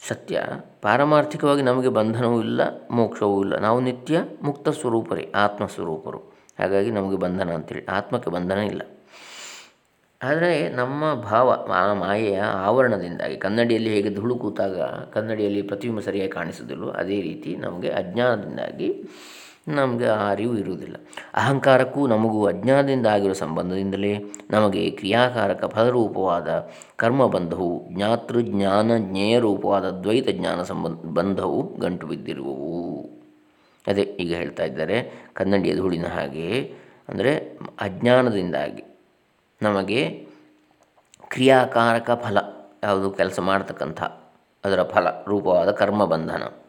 ಸತ್ಯ. ಪಾರಮಾರ್ಥಿಕವಾಗಿ ನಮಗೆ ಬಂಧನವೂ ಇಲ್ಲ, ಮೋಕ್ಷವೂ ಇಲ್ಲ. ನಾವು ನಿತ್ಯ ಮುಕ್ತ ಸ್ವರೂಪರೇ ಆತ್ಮಸ್ವರೂಪರು ಹಾಗಾಗಿ ನಮಗೆ ಬಂಧನ ಅಂತೇಳಿ ಆತ್ಮಕ್ಕೆ ಬಂಧನ ಇಲ್ಲ. ಆದರೆ ನಮ್ಮ ಭಾವ ಆ ಮಾಯೆಯ ಆವರಣದಿಂದಾಗಿ, ಕನ್ನಡಿಯಲ್ಲಿ ಹೇಗೆ ಧೂಳು ಕೂತಾಗ, ಕನ್ನಡಿಯಲ್ಲಿ ಪ್ರತಿಬಿಂಬ ಸರಿಯಾಗಿ ಕಾಣಿಸೋದಿಲ್ಲ ಅದೇ ರೀತಿ ನಮಗೆ ಅಜ್ಞಾನದಿಂದಾಗಿ ನಮಗೆ ಆ ಅರಿವು ಇರುವುದಿಲ್ಲ. ಅಹಂಕಾರಕ್ಕೂ ನಮಗೂ ಅಜ್ಞಾನದಿಂದ ಆಗಿರೋ ಸಂಬಂಧದಿಂದಲೇ ನಮಗೆ ಕ್ರಿಯಾಕಾರಕ ಫಲರೂಪವಾದ ಕರ್ಮಬಂಧವು ಜ್ಞಾತೃ ಜ್ಞಾನ ರೂಪವಾದ ದ್ವೈತ ಜ್ಞಾನ ಸಂಬಂಧ, ಬಂಧವು ಗಂಟು ಬಿದ್ದಿರುವವು. ಅದೇ ಈಗ ಹೇಳ್ತಾ ಇದ್ದಾರೆ ಕನ್ನಡಿಯ ಧೂಳಿನ ಹಾಗೆ, ಅಂದರೆ ಅಜ್ಞಾನದಿಂದಾಗಿ ನಮಗೆ ಕ್ರಿಯಾಕಾರಕ ಫಲ, ಯಾವುದು ಕೆಲಸ ಮಾಡತಕ್ಕಂಥ ಅದರ ಫಲ, ರೂಪವಾದ ಕರ್ಮಬಂಧನ.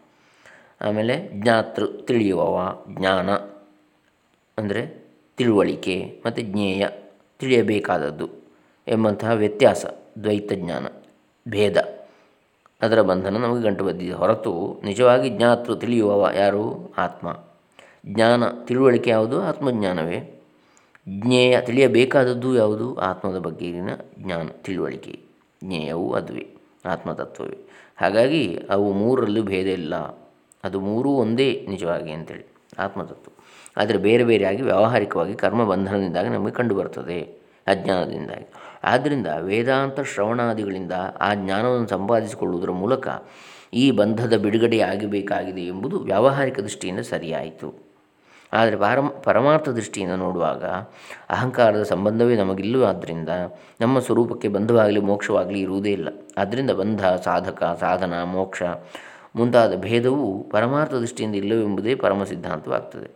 ಆಮೇಲೆ ಜ್ಞಾತೃ ತಿಳಿಯುವವ, ಜ್ಞಾನ ಅಂದರೆ ತಿಳುವಳಿಕೆ ಮತ್ತು ಜ್ಞೇಯ ತಿಳಿಯಬೇಕಾದದ್ದು ಎಂಬಂತಹ ವ್ಯತ್ಯಾಸ, ದ್ವೈತ ಜ್ಞಾನ, ಭೇದ. ಅದರ ಬಂಧನ ನಮಗೆ ಗಂಟು ಬದ್ದಿದೆ. ಹೊರತು ನಿಜವಾಗಿ ಜ್ಞಾತೃ ತಿಳಿಯುವವ ಯಾರು? ಆತ್ಮ. ಜ್ಞಾನ ತಿಳುವಳಿಕೆ ಯಾವುದು? ಆತ್ಮಜ್ಞಾನವೇ. ಜ್ಞೇಯ ತಿಳಿಯಬೇಕಾದದ್ದು ಯಾವುದು? ಆತ್ಮದ ಬಗ್ಗೆಗಿನ ಜ್ಞಾನ ತಿಳುವಳಿಕೆ. ಜ್ಞೇಯವು ಅದುವೇ, ಆತ್ಮತತ್ವವೇ. ಹಾಗಾಗಿ ಅವು ಮೂರರಲ್ಲೂ ಭೇದ ಇಲ್ಲ. ಅದು ಮೂರೂ ಒಂದೇ ನಿಜವಾಗಿ ಅಂತೇಳಿ, ಆತ್ಮತತ್ವ. ಆದರೆ ಬೇರೆ ಬೇರೆಯಾಗಿ ವ್ಯಾವಹಾರಿಕವಾಗಿ ಕರ್ಮ ಬಂಧನದಿಂದಾಗಿ ನಮಗೆ ಕಂಡುಬರ್ತದೆ, ಅಜ್ಞಾನದಿಂದಾಗಿ. ಆದ್ದರಿಂದ ವೇದಾಂತ ಶ್ರವಣಾದಿಗಳಿಂದ ಆ ಜ್ಞಾನವನ್ನು ಸಂಪಾದಿಸಿಕೊಳ್ಳುವುದರ ಮೂಲಕ ಈ ಬಂಧದ ಬಿಡುಗಡೆ ಆಗಬೇಕಾಗಿದೆ ಎಂಬುದು ವ್ಯಾವಹಾರಿಕ ದೃಷ್ಟಿಯಿಂದ ಸರಿಯಾಯಿತು. ಆದರೆ ಪರಮ, ಪರಮಾರ್ಥ ದೃಷ್ಟಿಯಿಂದ ನೋಡುವಾಗ ಅಹಂಕಾರದ ಸಂಬಂಧವೇ ನಮಗಿಲ್ಲವಾದ್ದರಿಂದ ನಮ್ಮ ಸ್ವರೂಪಕ್ಕೆ ಬಂಧವಾಗಲಿ ಮೋಕ್ಷವಾಗಲಿ ಇರುವುದೇ ಇಲ್ಲ. ಆದ್ದರಿಂದ ಬಂಧ, ಸಾಧಕ, ಸಾಧನ, ಮೋಕ್ಷ ಮುಂತಾದ ಭೇದವು ಪರಮಾರ್ಥ ದೃಷ್ಟಿಯಿಂದ ಇಲ್ಲವೆಂಬುದೇ ಪರಮ ಸಿದ್ಧಾಂತವಾಗ್ತದೆ.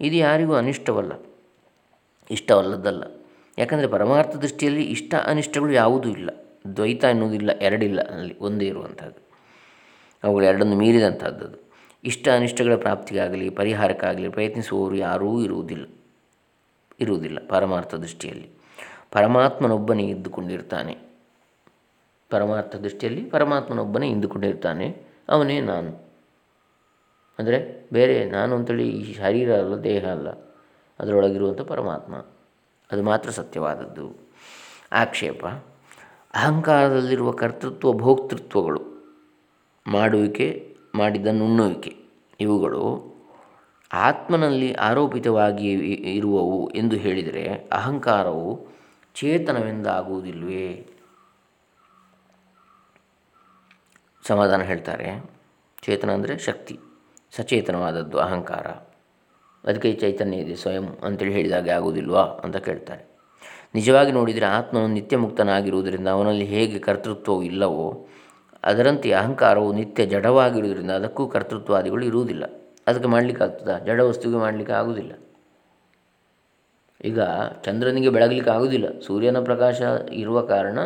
ಇದು ಯಾರಿಗೂ ಅನಿಷ್ಟವಲ್ಲ ಇಷ್ಟವಲ್ಲದ್ದಲ್ಲ ಯಾಕಂದರೆ ಪರಮಾರ್ಥ ದೃಷ್ಟಿಯಲ್ಲಿ ಇಷ್ಟ ಅನಿಷ್ಟಗಳು ಯಾವುದೂ ಇಲ್ಲ. ದ್ವೈತ ಎನ್ನುವುದಿಲ್ಲ ಎರಡಿಲ್ಲ, ಅಲ್ಲಿ ಒಂದೇ ಇರುವಂಥದ್ದು. ಅವುಗಳು ಎರಡನ್ನು ಮೀರಿದಂಥದ್ದು ಇಷ್ಟ ಅನಿಷ್ಟಗಳ ಪ್ರಾಪ್ತಿಗಾಗಲಿ, ಪರಿಹಾರಕ್ಕಾಗಲಿ ಪ್ರಯತ್ನಿಸುವವರು ಯಾರೂ ಇರುವುದಿಲ್ಲ ಇರುವುದಿಲ್ಲ ಪರಮಾರ್ಥ ದೃಷ್ಟಿಯಲ್ಲಿ. ಪರಮಾತ್ಮನೊಬ್ಬನೇ ಇದ್ದುಕೊಂಡಿರ್ತಾನೆ. ಪರಮಾರ್ಥ ದೃಷ್ಟಿಯಲ್ಲಿ ಪರಮಾತ್ಮನೊಬ್ಬನೇ ಇದ್ದುಕೊಂಡಿರ್ತಾನೆ. ಅವನೇ ನಾನು. ಅಂದರೆ ಬೇರೆ ನಾನು ಅಂತೇಳಿ ಈ ಶರೀರ ಅಲ್ಲ, ದೇಹ ಅಲ್ಲ, ಅದರೊಳಗಿರುವಂಥ ಪರಮಾತ್ಮ. ಅದು ಮಾತ್ರ ಸತ್ಯವಾದದ್ದು. ಆಕ್ಷೇಪ. ಅಹಂಕಾರದಲ್ಲಿರುವ ಕರ್ತೃತ್ವ, ಭೋಕ್ತೃತ್ವಗಳು. ಮಾಡುವಿಕೆ ಮಾಡಿದ್ದನ್ನುಣ್ಣುವಿಕೆ ಇವುಗಳು ಆತ್ಮನಲ್ಲಿ ಆರೋಪಿತವಾಗಿ ಇರುವವು. ಎಂದು ಹೇಳಿದರೆ ಅಹಂಕಾರವು ಚೇತನವೆಂದಾಗುವುದಿಲ್ವೇ ಸಮಾಧಾನ ಹೇಳ್ತಾರೆ. ಚೇತನ ಅಂದರೆ ಶಕ್ತಿ, ಸಚೇತನವಾದದ್ದು, ಅಹಂಕಾರ. ಅದಕ್ಕೆ ಚೈತನ್ಯ ಇದೆ, ಸ್ವಯಂ ಅಂತೇಳಿ ಹೇಳಿದಾಗೆ ಆಗುವುದಿಲ್ವಾ ಅಂತ ಕೇಳ್ತಾರೆ. ನಿಜವಾಗಿ ನೋಡಿದರೆ ಆತ್ಮನು ನಿತ್ಯ ಮುಕ್ತನಾಗಿರುವುದರಿಂದ ಅವನಲ್ಲಿ ಹೇಗೆ ಕರ್ತೃತ್ವವು ಇಲ್ಲವೋ, ಅದರಂತೆ ಅಹಂಕಾರವು ನಿತ್ಯ ಜಡವಾಗಿರುವುದರಿಂದ ಅದಕ್ಕೂ ಕರ್ತೃತ್ವಾದಿಗಳು ಇರುವುದಿಲ್ಲ. ಅದಕ್ಕೆ ಮಾಡಲಿಕ್ಕೆ ಆಗ್ತದ? ಜಡ ವಸ್ತುವಿಗೆ ಮಾಡಲಿಕ್ಕೆ ಆಗುವುದಿಲ್ಲ ಈಗ ಚಂದ್ರನಿಗೆ ಬೆಳಗಲಿಕ್ಕೆ ಆಗುವುದಿಲ್ಲ ಸೂರ್ಯನ ಪ್ರಕಾಶ ಇರುವ ಕಾರಣ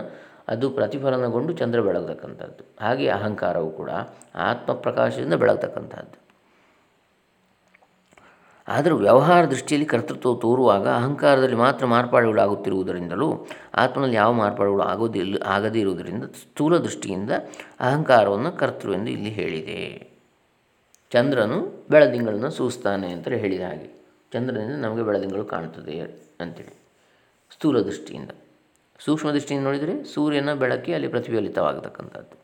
ಅದು ಪ್ರತಿಫಲನಗೊಂಡು ಚಂದ್ರ ಬೆಳಗತಕ್ಕಂಥದ್ದು. ಹಾಗೆ ಅಹಂಕಾರವು ಕೂಡ ಆತ್ಮ ಪ್ರಕಾಶದಿಂದ ಬೆಳಗತಕ್ಕಂಥದ್ದು. ಆದರೂ ವ್ಯವಹಾರ ದೃಷ್ಟಿಯಲ್ಲಿ ಕರ್ತೃತ್ವ ತೋರುವಾಗ ಅಹಂಕಾರದಲ್ಲಿ ಮಾತ್ರ ಮಾರ್ಪಾಡುಗಳಾಗುತ್ತಿರುವುದರಿಂದಲೂ ಆತ್ಮನಲ್ಲಿ ಯಾವ ಮಾರ್ಪಾಡುಗಳು ಆಗೋದಿಲ್ಲ ಆಗದೇ ಇರುವುದರಿಂದ ಸ್ಥೂಲ ದೃಷ್ಟಿಯಿಂದ ಅಹಂಕಾರವನ್ನು ಕರ್ತೃವೆಂದು ಇಲ್ಲಿ ಹೇಳಿದೆ. ಚಂದ್ರನು ಬೆಳದಿಂಗಳನ್ನು ಸೂಸ್ತಾನೆ ಅಂತ ಹೇಳಿದ ಹಾಗೆ. ಚಂದ್ರನಿಂದ ನಮಗೆ ಬೆಳದಿಂಗಳು ಕಾಣ್ತದೆ ಅಂತೇಳಿ. ಸ್ಥೂಲ ದೃಷ್ಟಿಯಿಂದ. ಸೂಕ್ಷ್ಮ ದೃಷ್ಟಿಯಿಂದ ನೋಡಿದರೆ ಸೂರ್ಯನ ಬೆಳಕಿ ಅಲ್ಲಿ ಪ್ರತಿಫಲಿತವಾಗತಕ್ಕಂಥದ್ದು.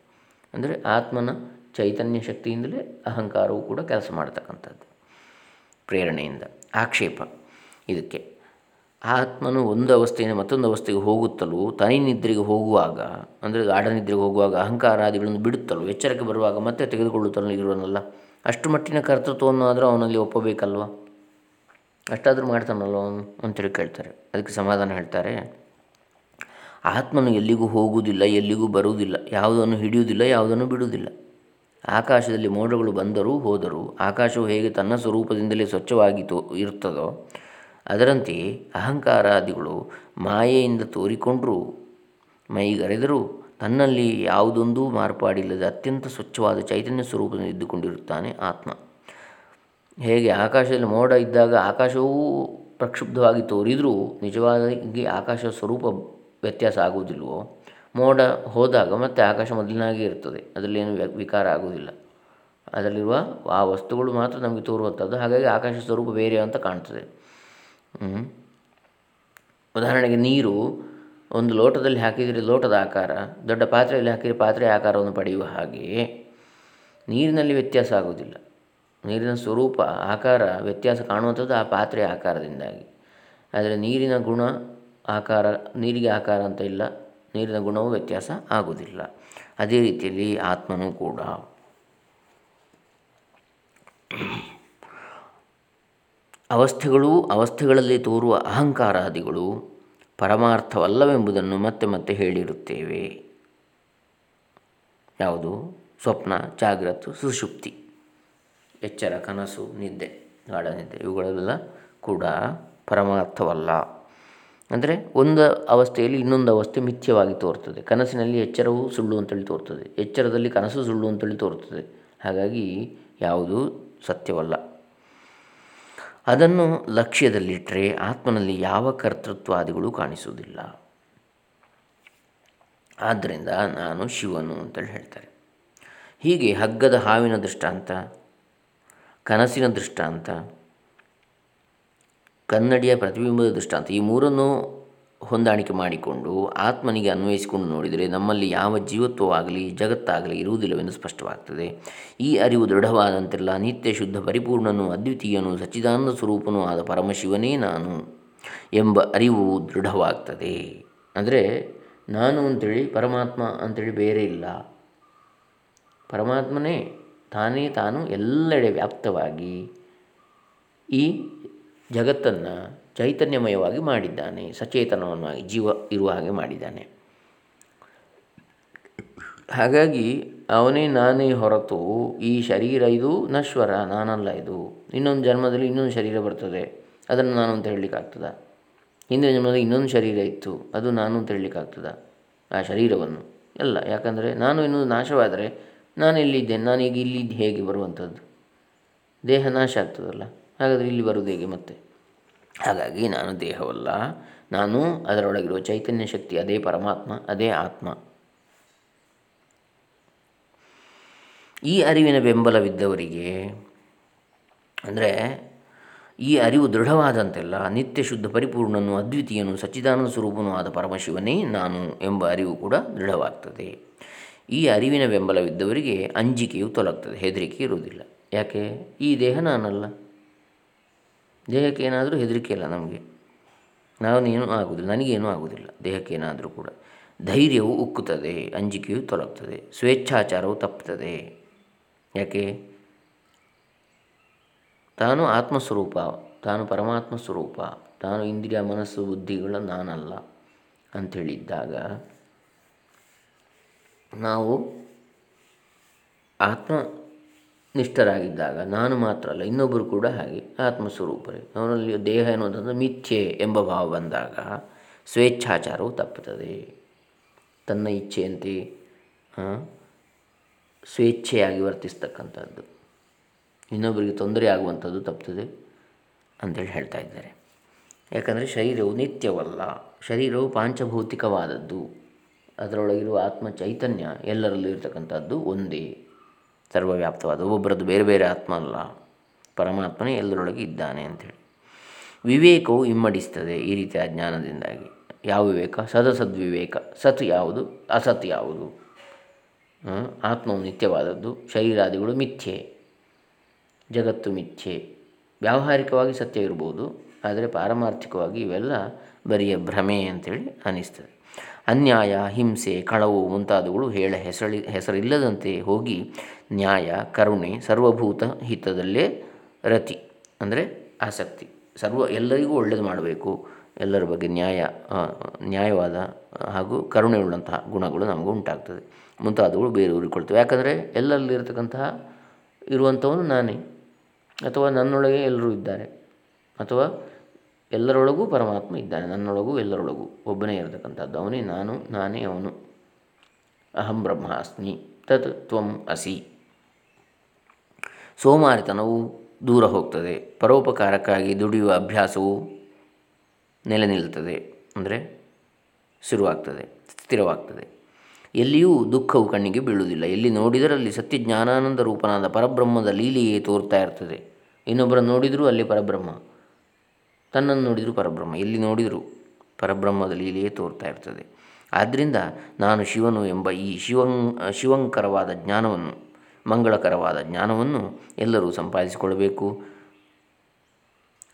ಅಂದರೆ ಆತ್ಮನ ಚೈತನ್ಯ ಶಕ್ತಿಯಿಂದಲೇ ಅಹಂಕಾರವು ಕೂಡ ಕೆಲಸ ಮಾಡತಕ್ಕಂಥದ್ದು. ಪ್ರೇರಣೆಯಿಂದ, ಆಕ್ಷೇಪ. ಇದಕ್ಕೆ ಆತ್ಮನು ಒಂದು ಅವಸ್ಥೆಯಿಂದ ಮತ್ತೊಂದು ಅವಸ್ಥೆಗೆ ಹೋಗುತ್ತಲೂ, ತನಿ ನಿದ್ರೆಗೆ ಹೋಗುವಾಗ, ಅಂದರೆ ಗಾಢ ನಿದ್ರೆಗೆ ಹೋಗುವಾಗ ಅಹಂಕಾರಾದಿಗಳನ್ನು ಬಿಡುತ್ತಲೂ, ಎಚ್ಚರಕ್ಕೆ ಬರುವಾಗ ಮತ್ತೆ ತೆಗೆದುಕೊಳ್ಳುತ್ತಲೂ ಇರುವನಲ್ಲ. ಅಷ್ಟು ಮಟ್ಟಿನ ಕರ್ತೃತ್ವವನ್ನು ಆದರೂ ಅವನಲ್ಲಿ ಒಪ್ಪಬೇಕಲ್ವ? ಅಷ್ಟಾದರೂ ಮಾಡ್ತಾನಲ್ವ ಅವನು ಅಂತೇಳಿ ಕೇಳ್ತಾರೆ. ಅದಕ್ಕೆ ಸಮಾಧಾನ ಹೇಳ್ತಾರೆ. ಆತ್ಮನು ಎಲ್ಲಿಗೂ ಹೋಗುವುದಿಲ್ಲ, ಎಲ್ಲಿಗೂ ಬರುವುದಿಲ್ಲ, ಯಾವುದನ್ನು ಹಿಡಿಯುವುದಿಲ್ಲ, ಯಾವುದನ್ನು ಬಿಡುವುದಿಲ್ಲ. ಆಕಾಶದಲ್ಲಿ ಮೋಡಗಳು ಬಂದರೂ ಹೋದರೂ ಆಕಾಶವು ಹೇಗೆ ತನ್ನ ಸ್ವರೂಪದಿಂದಲೇ ಸ್ವಚ್ಛವಾಗಿ ತೋ ಇರುತ್ತದೋ ಅದರಂತೆ ಅಹಂಕಾರಾದಿಗಳು ಮಾಯೆಯಿಂದ ತೋರಿಕೊಂಡರೂ ಮೈಗರೆದರೂ ತನ್ನಲ್ಲಿ ಯಾವುದೊಂದೂ ಮಾರ್ಪಾಡಿಲ್ಲದೆ ಅತ್ಯಂತ ಸ್ವಚ್ಛವಾದ ಚೈತನ್ಯ ಸ್ವರೂಪದಿಂದ ಇದ್ದುಕೊಂಡಿರುತ್ತಾನೆ ಆತ್ಮ. ಹೇಗೆ ಆಕಾಶದಲ್ಲಿ ಮೋಡ ಇದ್ದಾಗ ಆಕಾಶವೂ ಪ್ರಕ್ಷುಬ್ಧವಾಗಿ ತೋರಿದರೂ ನಿಜವಾಗಿ ಆಕಾಶ ಸ್ವರೂಪ ವ್ಯತ್ಯಾಸ ಆಗುವುದಿಲ್ವೋ ಮೋಡ ಹೋದಾಗ ಮತ್ತೆ ಆಕಾಶ ಮೊದಲಿನಾಗೆ ಇರ್ತದೆ. ಅದರಲ್ಲೇನು ವಿಕಾರ ಆಗುವುದಿಲ್ಲ. ಅದರಲ್ಲಿರುವ ಆ ವಸ್ತುಗಳು ಮಾತ್ರ ನಮಗೆ ತೋರುವಂಥದ್ದು. ಹಾಗಾಗಿ ಆಕಾಶ ಸ್ವರೂಪ ಬೇರೆ ಅಂತ ಕಾಣ್ತದೆ. ಉದಾಹರಣೆಗೆ ನೀರು ಒಂದು ಲೋಟದಲ್ಲಿ ಹಾಕಿದರೆ ಲೋಟದ ಆಕಾರ, ದೊಡ್ಡ ಪಾತ್ರೆಯಲ್ಲಿ ಹಾಕಿದರೆ ಪಾತ್ರೆ ಆಕಾರವನ್ನು ಪಡೆಯುವ ಹಾಗೆಯೇ ನೀರಿನಲ್ಲಿ ವ್ಯತ್ಯಾಸ ಆಗುವುದಿಲ್ಲ. ನೀರಿನ ಸ್ವರೂಪ, ಆಕಾರ ವ್ಯತ್ಯಾಸ ಕಾಣುವಂಥದ್ದು ಆ ಪಾತ್ರೆಯ ಆಕಾರದಿಂದಾಗಿ. ಆದರೆ ನೀರಿನ ಗುಣ ಆಕಾರ, ನೀರಿಗೆ ಆಕಾರ ಅಂತ ಇಲ್ಲ. ನೀರಿನ ಗುಣವೂ ವ್ಯತ್ಯಾಸ ಆಗುವುದಿಲ್ಲ. ಅದೇ ರೀತಿಯಲ್ಲಿ ಆತ್ಮನೂ ಕೂಡ. ಅವಸ್ಥೆಗಳು ಅವಸ್ಥೆಗಳಲ್ಲಿ ತೋರುವ ಅಹಂಕಾರಾದಿಗಳು ಪರಮಾರ್ಥವಲ್ಲವೆಂಬುದನ್ನು ಮತ್ತೆ ಮತ್ತೆ ಹೇಳಿರುತ್ತೇವೆ. ಯಾವುದು? ಸ್ವಪ್ನ ಜಾಗ್ರತ್ತು ಸುಷುಪ್ತಿ, ಎಚ್ಚರ, ಕನಸು, ನಿದ್ದೆ, ಗಾಢ ನಿದ್ದೆ ಇವುಗಳೆಲ್ಲ ಕೂಡ ಪರಮಾರ್ಥವಲ್ಲ. ಅಂದರೆ ಒಂದು ಅವಸ್ಥೆಯಲ್ಲಿ ಇನ್ನೊಂದು ಅವಸ್ಥೆ ಮಿಥ್ಯವಾಗಿ ತೋರ್ತದೆ. ಕನಸಿನಲ್ಲಿ ಎಚ್ಚರವು ಸುಳ್ಳು ಅಂತೇಳಿ ತೋರ್ತದೆ. ಎಚ್ಚರದಲ್ಲಿ ಕನಸು ಸುಳ್ಳು ಅಂತೇಳಿ ತೋರ್ತದೆ. ಹಾಗಾಗಿ ಯಾವುದೂ ಸತ್ಯವಲ್ಲ. ಅದನ್ನು ಲಕ್ಷ್ಯದಲ್ಲಿಟ್ಟರೆ ಆತ್ಮನಲ್ಲಿ ಯಾವ ಕರ್ತೃತ್ವಾದಿಗಳು ಕಾಣಿಸುವುದಿಲ್ಲ. ಆದ್ದರಿಂದ ನಾನು ಶಿವನು ಅಂತೇಳಿ ಹೇಳ್ತಾರೆ. ಹೀಗೆ ಹಗ್ಗದ ಹಾವಿನ ದೃಷ್ಟಾಂತ, ಕನಸಿನ ದೃಷ್ಟಾಂತ ಕನ್ನಡಿಯ ಪ್ರತಿಬಿಂಬದ ದೃಷ್ಟಾಂತ. ಈ ಮೂರನ್ನು ಹೊಂದಾಣಿಕೆ ಮಾಡಿಕೊಂಡು ಆತ್ಮನಿಗೆ ಅನ್ವಯಿಸಿಕೊಂಡು ನೋಡಿದರೆ ನಮ್ಮಲ್ಲಿ ಯಾವ ಜೀವತ್ವವಾಗಲಿ, ಜಗತ್ತಾಗಲಿ ಇರುವುದಿಲ್ಲವೆಂದು ಸ್ಪಷ್ಟವಾಗ್ತದೆ. ಈ ಅರಿವು ದೃಢವಾದಂತೆಲ್ಲ ನಿತ್ಯ ಶುದ್ಧ ಪರಿಪೂರ್ಣನು ಅದ್ವಿತೀಯನೂ ಸಚ್ಚಿದಾನಂದ ಸ್ವರೂಪನೂ ಆದ ಪರಮಶಿವನೇ ನಾನು ಎಂಬ ಅರಿವು ದೃಢವಾಗ್ತದೆ. ಅಂದರೆ ನಾನು ಅಂಥೇಳಿ ಪರಮಾತ್ಮ ಅಂಥೇಳಿ ಬೇರೆ ಇಲ್ಲ. ಪರಮಾತ್ಮನೇ ತಾನೇ ತಾನು ಎಲ್ಲೆಡೆ ವ್ಯಾಪ್ತವಾಗಿ ಈ ಜಗತ್ತನ್ನು ಚೈತನ್ಯಮಯವಾಗಿ ಮಾಡಿದ್ದಾನೆ, ಸಚೇತನವನ್ನಾಗಿ, ಜೀವ ಇರುವ ಹಾಗೆ ಮಾಡಿದ್ದಾನೆ. ಹಾಗಾಗಿ ಅವನೇ ನಾನೇ ಹೊರತು ಈ ಶರೀರ ಇದು ನಶ್ವರ ನಾನಲ್ಲ ಇದು. ಇನ್ನೊಂದು ಜನ್ಮದಲ್ಲಿ ಇನ್ನೊಂದು ಶರೀರ ಬರ್ತದೆ, ಅದನ್ನು ನಾನು ಅಂತ ಹೇಳಲಿಕ್ಕಾಗ್ತದ ಹಿಂದಿನ ಜನ್ಮದಲ್ಲಿ ಇನ್ನೊಂದು ಶರೀರ ಇತ್ತು, ಅದು ನಾನು ಅಂತ ಹೇಳಲಿಕ್ಕಾಗ್ತದ ಆ ಶರೀರವನ್ನು. ಎಲ್ಲ ಯಾಕಂದರೆ ನಾನು ಇನ್ನೊಂದು ನಾಶವಾದರೆ ನಾನು ಇಲ್ಲಿದ್ದೇನೆ ನಾನೀಗ ಇಲ್ಲಿದ್ದು ಹೇಗೆ ಬರುವಂಥದ್ದು? ದೇಹ ನಾಶ ಆಗ್ತದಲ್ಲ? ಹಾಗಾದರೆ ಇಲ್ಲಿ ಬರುವುದು ಹೇಗೆ ಮತ್ತೆ? ಹಾಗಾಗಿ ನಾನು ದೇಹವಲ್ಲ, ನಾನು ಅದರೊಳಗಿರುವ ಚೈತನ್ಯ ಶಕ್ತಿ, ಅದೇ ಪರಮಾತ್ಮ, ಅದೇ ಆತ್ಮ. ಈ ಅರಿವಿನ ಬೆಂಬಲವಿದ್ದವರಿಗೆ, ಅಂದರೆ ಈ ಅರಿವು ದೃಢವಾದಂತೆಲ್ಲ ನಿತ್ಯ ಶುದ್ಧ ಪರಿಪೂರ್ಣನು ಅದ್ವಿತೀಯನು ಸಚ್ಚಿದಾನಂದ ಸ್ವರೂಪನೂ ಆದ ಪರಮಶಿವನೇ ನಾನು ಎಂಬ ಅರಿವು ಕೂಡ ದೃಢವಾಗ್ತದೆ. ಈ ಅರಿವಿನ ಬೆಂಬಲವಿದ್ದವರಿಗೆ ಅಂಜಿಕೆಯು ತೊಲಗ್ತದೆ, ಹೆದರಿಕೆ ಇರುವುದಿಲ್ಲ. ಯಾಕೆ? ಈ ದೇಹ ನಾನಲ್ಲ. ದೇಹಕ್ಕೆ ಏನಾದರೂ ಹೆದರಿಕೆ ಇಲ್ಲ ನಮಗೆ. ನಾವೇನು ಆಗುವುದಿಲ್ಲ ನನಗೇನೂ ಆಗುವುದಿಲ್ಲ ದೇಹಕ್ಕೆ ಏನಾದರೂ ಕೂಡ. ಧೈರ್ಯವು ಉಕ್ಕುತ್ತದೆ, ಅಂಜಿಕೆಯು ತೊಲಗ್ತದೆ, ಸ್ವೇಚ್ಛಾಚಾರವು ತಪ್ಪುತ್ತದೆ. ಯಾಕೆ? ತಾನು ಆತ್ಮಸ್ವರೂಪ, ತಾನು ಪರಮಾತ್ಮ ಸ್ವರೂಪ ತಾನು ಇಂದ್ರಿಯ, ಮನಸ್ಸು, ಬುದ್ಧಿಗಳ ನಾನಲ್ಲ ಅಂಥೇಳಿದ್ದಾಗ ನಾವು ಆತ್ಮ ನಿಷ್ಠರಾಗಿದ್ದಾಗ ನಾನು ಮಾತ್ರ ಅಲ್ಲ ಇನ್ನೊಬ್ಬರು ಕೂಡ ಹಾಗೆ, ಆತ್ಮಸ್ವರೂಪರೇ. ಅವನಲ್ಲಿ ದೇಹ ಎನ್ನುವುದಂದ್ರೆ ಮಿಥ್ಯೆ ಎಂಬ ಭಾವ ಬಂದಾಗ ಸ್ವೇಚ್ಛಾಚಾರವು ತಪ್ಪುತ್ತದೆ. ತನ್ನ ಇಚ್ಛೆಯಂತೆ ಸ್ವೇಚ್ಛೆಯಾಗಿ ವರ್ತಿಸ್ತಕ್ಕಂಥದ್ದು. ಇನ್ನೊಬ್ಬರಿಗೆ ತೊಂದರೆ ಆಗುವಂಥದ್ದು ತಪ್ಪುತ್ತದೆ ಅಂತೇಳಿ ಹೇಳ್ತಾ ಇದ್ದಾರೆ. ಯಾಕಂದರೆ ಶರೀರವು ನಿತ್ಯವಲ್ಲ, ಶರೀರವು ಪಾಂಚಭೌತಿಕವಾದದ್ದು. ಅದರೊಳಗಿರುವ ಆತ್ಮ ಚೈತನ್ಯ ಎಲ್ಲರಲ್ಲೂ ಇರತಕ್ಕಂಥದ್ದು ಒಂದೇ. ಸರ್ವವ್ಯಾಪ್ತವಾದ, ಒಬ್ಬೊಬ್ಬರದ್ದು ಬೇರೆ ಬೇರೆ ಆತ್ಮ ಅಲ್ಲ ಪರಮಾತ್ಮನೇ ಎಲ್ಲರೊಳಗೆ ಇದ್ದಾನೆ ಅಂಥೇಳಿ. ವಿವೇಕವು ಇಮ್ಮಡಿಸ್ತದೆ ಈ ರೀತಿಯ ಜ್ಞಾನದಿಂದಾಗಿ. ಯಾವ ವಿವೇಕ? ಸದಸದ್ವಿವೇಕ. ಸತ್ ಯಾವುದು? ಅಸತ್ ಯಾವುದು? ಆತ್ಮವು ನಿತ್ಯವಾದದ್ದು, ಶರೀರಾದಿಗಳು ಮಿಥ್ಯೆ. ಜಗತ್ತು ಮಿಥ್ಯೆ. ವ್ಯಾವಹಾರಿಕವಾಗಿ ಸತ್ಯ ಇರ್ಬೋದು, ಆದರೆ ಪಾರಮಾರ್ಥಿಕವಾಗಿ ಇವೆಲ್ಲ ಬರಿಯ ಭ್ರಮೆ ಅಂತೇಳಿ ಅನ್ನಿಸ್ತದೆ ಅನ್ಯಾಯ, ಹಿಂಸೆ, ಕಳವು ಮುಂತಾದವುಗಳು ಹೇಳ ಹೆಸರಿ ಹೆಸರಿಲ್ಲದಂತೆ ಹೋಗಿ ನ್ಯಾಯ, ಕರುಣೆ, ಸರ್ವಭೂತ ಹಿತದಲ್ಲೇ ರತಿ, ಅಂದರೆ ಆಸಕ್ತಿ. ಸರ್ವ ಎಲ್ಲರಿಗೂ ಒಳ್ಳೆಯದು ಮಾಡಬೇಕು. ಎಲ್ಲರ ಬಗ್ಗೆ ನ್ಯಾಯ ನ್ಯಾಯವಾದ ಹಾಗೂ ಕರುಣೆ ಉಳ್ಳಂತಹ ಗುಣಗಳು ನಮಗೆ ಉಂಟಾಗ್ತದೆ. ಮುಂತಾದವುಗಳು ಬೇರೆ ಊರಿಕೊಳ್ತವೆ ಯಾಕಂದರೆ ಎಲ್ಲರಲ್ಲಿರ್ತಕ್ಕಂತಹ ಇರುವಂಥವನು ನಾನೇ. ಅಥವಾ ನನ್ನೊಳಗೆ ಎಲ್ಲರೂ ಇದ್ದಾರೆ. ಅಥವಾ ಎಲ್ಲರೊಳಗೂ ಪರಮಾತ್ಮ ಇದ್ದಾನೆ, ನನ್ನೊಳಗೂ ಎಲ್ಲರೊಳಗೂ. ಒಬ್ಬನೇ ಇರತಕ್ಕಂಥದ್ದು ಅವನೇ, ನಾನು, ನಾನೇ ಅವನು. ಅಹಂ ಬ್ರಹ್ಮಾಸ್ಮಿ, ತತ್ ತ್ವಂ ಅಸಿ. ಸೋಮಾರಿತನವು ದೂರ ಹೋಗ್ತದೆ. ಪರೋಪಕಾರಕ್ಕಾಗಿ ದುಡಿಯುವ ಅಭ್ಯಾಸವು ನೆಲೆ ನಿಲ್ತದೆ. ಅಂದರೆ ಶುರುವಾಗ್ತದೆ, ಸ್ಥಿರವಾಗ್ತದೆ. ಎಲ್ಲಿಯೂ ದುಃಖವು ಕಣ್ಣಿಗೆ ಬೀಳುವುದಿಲ್ಲ. ಎಲ್ಲಿ ನೋಡಿದರಲ್ಲಿ ಸತ್ಯ ಜ್ಞಾನಾನಂದ ರೂಪನಾದ ಪರಬ್ರಹ್ಮದ ಲೀಲೆಯೇ ತೋರ್ತಾ ಇರ್ತದೆ. ಇನ್ನೊಬ್ಬರನ್ನು ನೋಡಿದರೂ ಅಲ್ಲಿ ಪರಬ್ರಹ್ಮ. ತನ್ನನ್ನು ನೋಡಿದರೂ ಪರಬ್ರಹ್ಮ. ಎಲ್ಲಿ ನೋಡಿದರೂ ಪರಬ್ರಹ್ಮದ ಲೀಲೆಯೇ ತೋರ್ತಾ ಇರ್ತದೆ. ಆದ್ದರಿಂದ ನಾನು ಶಿವನು ಎಂಬ ಈ ಶಿವಂ, ಶಿವಂಕರವಾದ ಜ್ಞಾನವನ್ನು, ಮಂಗಳಕರವಾದ ಜ್ಞಾನವನ್ನು ಎಲ್ಲರೂ ಸಂಪಾದಿಸಿಕೊಳ್ಳಬೇಕು.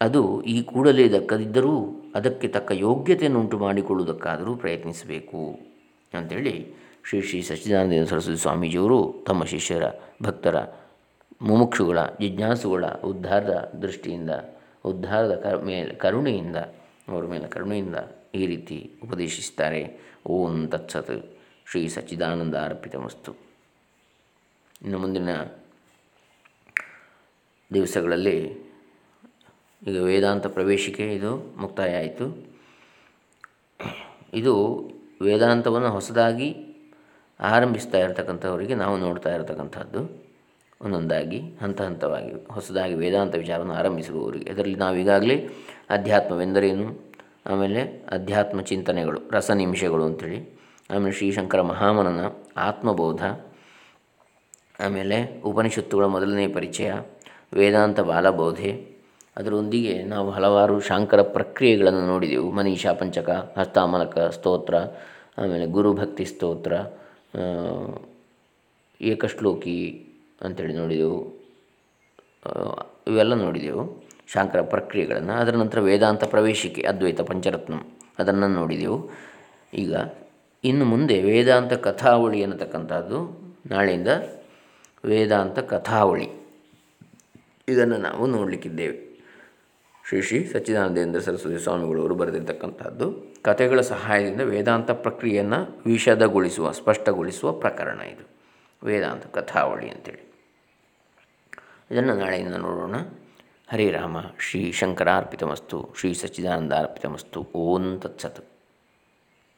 ಅದು ಈ ಕೂಡಲೇ ದಕ್ಕದಿದ್ದರೂ ಅದಕ್ಕೆ ತಕ್ಕ ಯೋಗ್ಯತೆಯನ್ನು ಉಂಟು ಮಾಡಿಕೊಳ್ಳುವುದಕ್ಕಾದರೂ ಪ್ರಯತ್ನಿಸಬೇಕು ಅಂಥೇಳಿ ಶ್ರೀ ಶ್ರೀ ಸಚ್ಚಿದಾನಂದ ಸರಸ್ವತಿ ಸ್ವಾಮೀಜಿಯವರು ತಮ್ಮ ಶಿಷ್ಯರ, ಭಕ್ತರ ಮುಮುಕ್ಷುಗಳ, ಜಿಜ್ಞಾಸುಗಳ, ಉದ್ಧಾರದ ದೃಷ್ಟಿಯಿಂದ ಉದ್ಧಾರದ ಕರ್ ಮೇಲೆ, ಕರುಣೆಯಿಂದ, ಅವರ ಮೇಲೆ ಕರುಣೆಯಿಂದ ಈ ರೀತಿ ಉಪದೇಶಿಸ್ತಾರೆ. ಓಂ ತತ್ಸತ್ ಶ್ರೀ ಸಚ್ಚಿದಾನಂದ ಅರ್ಪಿತಮಸ್ತು. ಇನ್ನು ಮುಂದಿನ ದಿವಸಗಳಲ್ಲಿ ಈಗ ವೇದಾಂತ ಪ್ರವೇಶಿಕೆ, ಇದು ಮುಕ್ತಾಯ ಆಯಿತು. ಇದು ವೇದಾಂತವನ್ನು ಹೊಸದಾಗಿ ಆರಂಭಿಸ್ತಾ ಇರತಕ್ಕಂಥವರಿಗೆ ನಾವು ನೋಡ್ತಾ ಇರತಕ್ಕಂಥದ್ದು. ಒಂದೊಂದಾಗಿ ಹಂತ ಹಂತವಾಗಿ ಹೊಸದಾಗಿ ವೇದಾಂತ ವಿಚಾರವನ್ನು ಆರಂಭಿಸಿರುವವರಿಗೆ ಅದರಲ್ಲಿ ನಾವೀಗಾಗಲೇ ಅಧ್ಯಾತ್ಮವೆಂದರೇನು ಆಮೇಲೆ ಅಧ್ಯಾತ್ಮ ಚಿಂತನೆಗಳು, ರಸನಿಮಿಷಗಳು ಅಂಥೇಳಿ, ಆಮೇಲೆ ಶ್ರೀಶಂಕರ ಮಹಾಮನನ ಆತ್ಮಬೋಧ, ಆಮೇಲೆ ಉಪನಿಷತ್ತುಗಳ ಮೊದಲನೇ ಪರಿಚಯ, ವೇದಾಂತ ಬಾಲಬೋಧೆ. ಅದರೊಂದಿಗೆ ನಾವು ಹಲವಾರು ಶಾಂಕರ ಪ್ರಕ್ರಿಯೆಗಳನ್ನು ನೋಡಿದೆವು. ಮನೀಷಾ ಪಂಚಕ, ಹಸ್ತಾಮಲಕ ಸ್ತೋತ್ರ, ಆಮೇಲೆ ಗುರುಭಕ್ತಿ ಸ್ತೋತ್ರ ಏಕಶ್ಲೋಕಿ ಅಂಥೇಳಿ ನೋಡಿದೆವು. ಇವೆಲ್ಲ ನೋಡಿದೆವು. ಶಾಂಕರ ಪ್ರಕ್ರಿಯೆಗಳನ್ನು. ಅದರ ನಂತರ ವೇದಾಂತ ಪ್ರವೇಶಿಕೆ, ಅದ್ವೈತ ಪಂಚರತ್ನಂ ಅದನ್ನು ನೋಡಿದೆವು. ಈಗ ಇನ್ನು ಮುಂದೆ ವೇದಾಂತ ಕಥಾವಳಿ ಅನ್ನತಕ್ಕಂಥದ್ದು ನಾಳೆಯಿಂದ ವೇದಾಂತ ಕಥಾವಳಿ. ಇದನ್ನು ನಾವು ನೋಡಲಿಕ್ಕಿದ್ದೇವೆ. ಶ್ರೀ ಶ್ರೀ ಸಚ್ಚಿದಾನಂದೇಂದ್ರ ಸರಸ್ವತಿ ಸ್ವಾಮಿಗಳವರು ಬರೆದಿರ್ತಕ್ಕಂಥದ್ದು. ಕಥೆಗಳ ಸಹಾಯದಿಂದ ವೇದಾಂತ ಪ್ರಕ್ರಿಯೆಯನ್ನು ವಿಷದಗೊಳಿಸುವ, ಸ್ಪಷ್ಟಗೊಳಿಸುವ ಪ್ರಕರಣ ಇದು. ವೇದಾಂತ ಕಥಾವಳಿ ಅಂತೇಳಿ. ಇದನ್ನು ನಾಳೆಯಿಂದ ನೋಡೋಣ. ಹರೇ ರಾಮ ಶ್ರೀ ಶಂಕರಾರ್ಪಿತಮಸ್ತು ಶ್ರೀ ಸಚ್ಚಿದಾನಂದ ಅರ್ಪಿತಮಸ್ತು ಓಂ ತತ್ಸತ್.